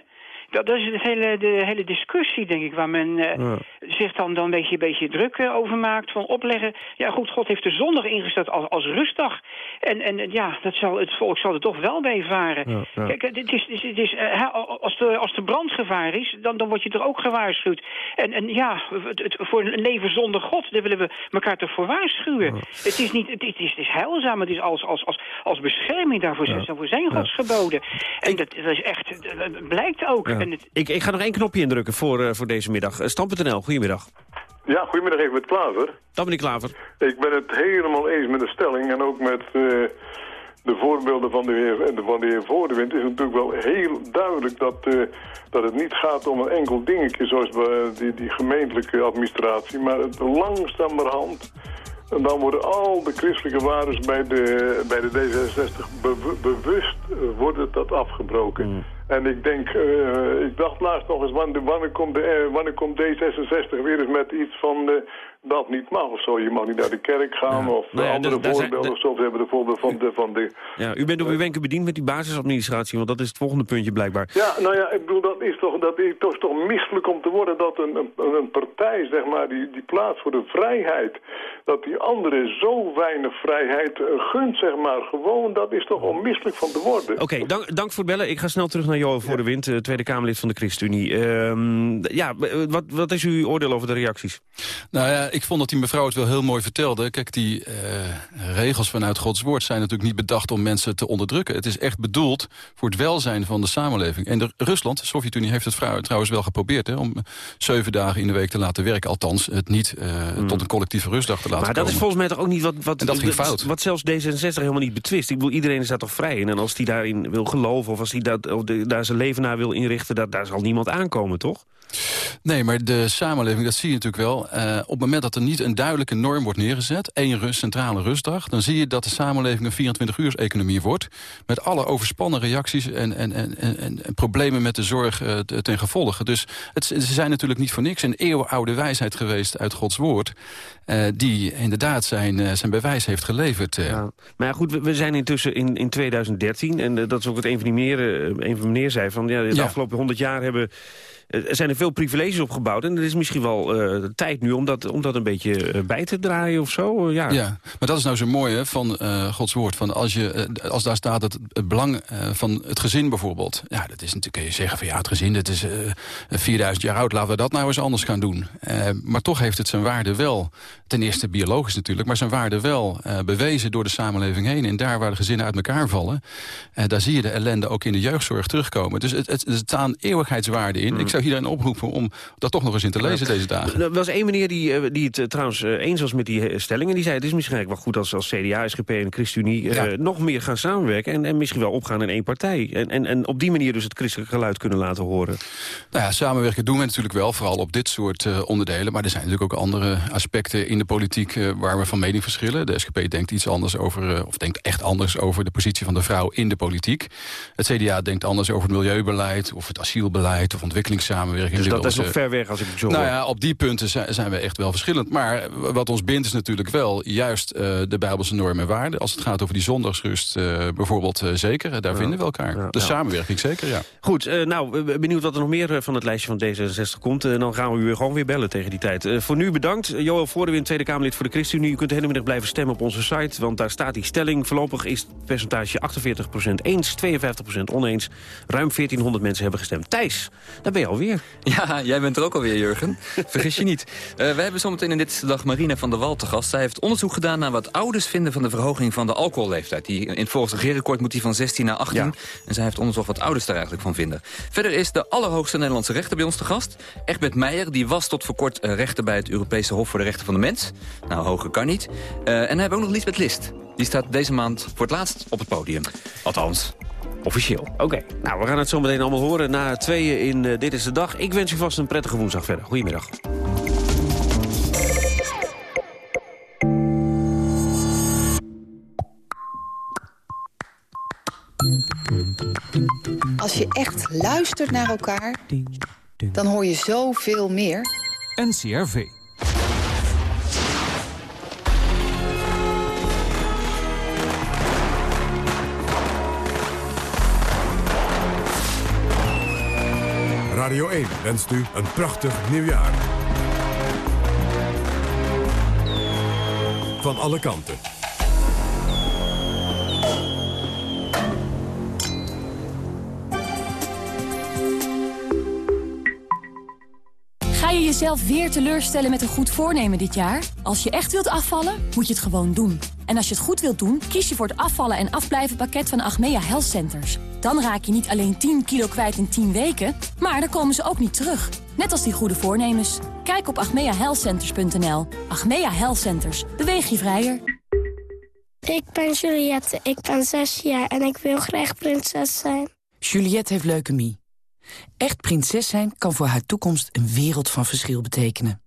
Dat, dat is de hele, de hele discussie, denk ik, waar men uh, zich dan, dan een beetje, een beetje druk uh, over maakt. Van opleggen, ja goed, God heeft de zondag ingesteld als, als rustdag. En, en ja, dat zal, het volk zal er toch wel bij varen. Ja, ja. Kijk, het is, het is, uh, als, de, als de brandgevaar is, dan, dan word je er ook gewaarschuwd. En, en ja, het, het, voor een leven zonder God, daar willen we elkaar toch voor waarschuwen. Het is niet, het is, het is heilzaam, het is als, als, als, als bescherming daarvoor, ja. voor zijn Gods geboden. En dat, dat is echt, dat blijkt ook. Het... ik, ik ga nog één knopje indrukken voor, uh, voor deze middag. Uh, Stam.nl, goedemiddag. Ja, goedemiddag even met Klaver. Dan meneer Klaver. Ik ben het helemaal eens met de stelling en ook met uh, de voorbeelden van de heer, van de heer Voordewind. is natuurlijk wel heel duidelijk dat, uh, dat het niet gaat om een enkel dingetje zoals die, die gemeentelijke administratie, maar het langzamerhand... En dan worden al de christelijke waarden bij de, bij de D66 be bewust wordt dat afgebroken. Mm. En ik denk, uh, ik dacht laatst nog eens, wanneer, wanneer, komt, de, wanneer komt D66 weer eens met iets van uh, dat niet mag of zo. Je mag niet naar de kerk gaan ja. of nou ja, andere voorbeelden of zo. We hebben de voorbeeld van de... Van de ja, u bent op uw wenken bediend met die basisadministratie, want dat is het volgende puntje blijkbaar. Ja, nou ja, ik bedoel, dat is toch, dat is toch, toch misselijk om te worden dat een, een, een partij, zeg maar, die, die plaats voor de vrijheid, dat die anderen zo weinig vrijheid gunt, zeg maar. Gewoon, dat is toch onmisselijk van te worden. Oké, okay, dank, dank voor het bellen. Ik ga snel terug naar Johan voor de Wind, uh, Tweede Kamerlid van de ChristenUnie. Uh, ja, wat, wat is uw oordeel over de reacties? Nou ja, ik vond dat die mevrouw het wel heel mooi vertelde. Kijk, die uh, regels vanuit Gods woord zijn natuurlijk niet bedacht om mensen te onderdrukken. Het is echt bedoeld voor het welzijn van de samenleving. En de, Rusland, de Sovjet-Unie, heeft het trouwens wel geprobeerd... Hè, om zeven dagen in de week te laten werken. Althans, het niet uh, hmm. tot een collectieve rustdag te laten Maar dat komen. is volgens mij toch ook niet wat... wat en dat ging fout. Wat zelfs D66 helemaal niet betwist. Ik bedoel, iedereen is daar toch vrij in. En als die daarin wil geloven of als hij daar zijn leven naar wil inrichten... Dat, daar zal niemand aankomen, toch? Nee, maar de samenleving, dat zie je natuurlijk wel. Uh, op het moment dat er niet een duidelijke norm wordt neergezet... één rust, centrale rustdag... dan zie je dat de samenleving een 24-uurs-economie wordt... met alle overspannen reacties en, en, en, en, en problemen met de zorg uh, ten gevolge. Dus het, ze zijn natuurlijk niet voor niks een eeuwenoude wijsheid geweest uit Gods woord... Uh, die inderdaad zijn, zijn bewijs heeft geleverd. Ja. Maar ja, goed, we, we, zijn intussen in, in 2013... en dat is ook wat een van die meneer, een van de meneer zei... van ja, de ja. afgelopen 100 jaar hebben zijn er veel privileges opgebouwd. En het is misschien wel uh, tijd nu om dat, om dat een beetje uh, bij te draaien of zo. Uh, ja. ja, maar dat is nou zo mooi hè, van Gods woord. Van als, je, als daar staat het, het belang van het gezin bijvoorbeeld. Ja, dat is natuurlijk, kun je zeggen van ja, het gezin dat is 4000 jaar oud. Laten we dat nou eens anders gaan doen. maar toch heeft het zijn waarde wel. Ten eerste biologisch natuurlijk. Maar zijn waarde wel bewezen door de samenleving heen. En daar waar de gezinnen uit elkaar vallen. daar zie je de ellende ook in de jeugdzorg terugkomen. Dus het, het, er staan eeuwigheidswaarden in. Mm. Ik zou iedereen oproepen om dat toch nog eens in te lezen deze dagen. Er was één meneer die, die het trouwens eens was met die stellingen. Die zei het is misschien eigenlijk wel goed als, als CDA, SGP en ChristenUnie... Ja. Uh, nog meer gaan samenwerken en, en misschien wel opgaan in één partij. En, en, en op die manier dus het christelijk geluid kunnen laten horen. Nou ja, samenwerken doen we natuurlijk wel, vooral op dit soort uh, onderdelen. Maar er zijn natuurlijk ook andere aspecten in de politiek... Uh, waar we van mening verschillen. De SGP denkt iets anders over, of denkt echt anders over de positie van de vrouw in de politiek. Het CDA denkt anders over het milieubeleid of het asielbeleid of ontwikkelingssamenwerking. Dus dat is nog ver weg als ik het zo Nou ja, op die punten zijn we echt wel verschillend. Maar wat ons bindt is natuurlijk wel juist uh, de Bijbelse normen en waarden. Als het gaat over die zondagsrust uh, bijvoorbeeld zeker. Daar ja. vinden we elkaar. Ja. De ja. samenwerking zeker, ja. Goed, nou, benieuwd wat er nog meer van het lijstje van D66 komt. En dan gaan we u gewoon weer bellen tegen die tijd. voor nu bedankt. Joël Voordewind, Tweede Kamerlid voor de ChristenUnie. U kunt de hele middag blijven stemmen op onze site. Want daar staat die stelling. Voorlopig is het percentage 48% eens, 52% oneens. Ruim 1400 mensen hebben gestemd. Thijs, daar ben je alweer. Ja, jij bent er ook alweer, Jurgen. Vergis je niet. Uh, we hebben zometeen in dit dag Marina van der Wal te gast. Zij heeft onderzoek gedaan naar wat ouders vinden van de verhoging van de alcoholleeftijd. Die, in volgens het regeerakkoord moet die van 16 naar 18. Ja. En zij heeft onderzocht wat ouders daar eigenlijk van vinden. Verder is de allerhoogste Nederlandse rechter bij ons te gast. Egbert Meijer, die was tot voor kort uh, rechter bij het Europese Hof voor de Rechten van de Mens. Nou, hoger kan niet. Uh, en dan hebben we ook nog Lisbeth List. Die staat deze maand voor het laatst op het podium. Althans, officieel. Oké, okay. nou we gaan het zo meteen allemaal horen na tweeën in uh, Dit is de Dag. Ik wens u vast een prettige woensdag verder. Goedemiddag. Als je echt luistert naar elkaar, dan hoor je zoveel meer. NCRV. Radio 1 wenst u een prachtig nieuwjaar. Van alle kanten. Ga je jezelf weer teleurstellen met een goed voornemen dit jaar? Als je echt wilt afvallen, moet je het gewoon doen. En als je het goed wilt doen, kies je voor het afvallen en afblijven pakket van Achmea Health Centers. Dan raak je niet alleen 10 kilo kwijt in 10 weken, maar dan komen ze ook niet terug. Net als die goede voornemens. Kijk op achmeahealthcenters.nl. Achmea Health Centers. Beweeg je vrijer. Ik ben Juliette, ik ben zes jaar en ik wil graag prinses zijn. Juliette heeft leukemie. Echt prinses zijn kan voor haar toekomst een wereld van verschil betekenen.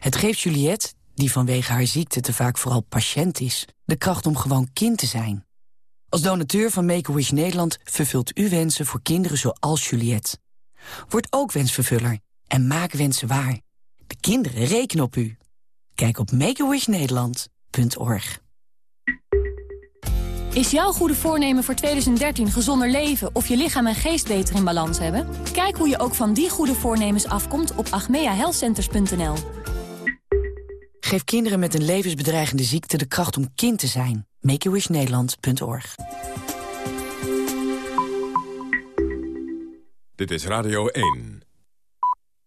Het geeft Juliette, die vanwege haar ziekte te vaak vooral patiënt is... de kracht om gewoon kind te zijn. Als donateur van Make-A-Wish Nederland vervult u wensen voor kinderen zoals Juliette. Word ook wensvervuller en maak wensen waar. De kinderen rekenen op u. Kijk op makeawishnederland.org. Is jouw goede voornemen voor 2013 gezonder leven of je lichaam en geest beter in balans hebben? Kijk hoe je ook van die goede voornemens afkomt op agmeahealthcenters.nl. Geef kinderen met een levensbedreigende ziekte de kracht om kind te zijn. Makeawishnederland.org. Dit is Radio 1.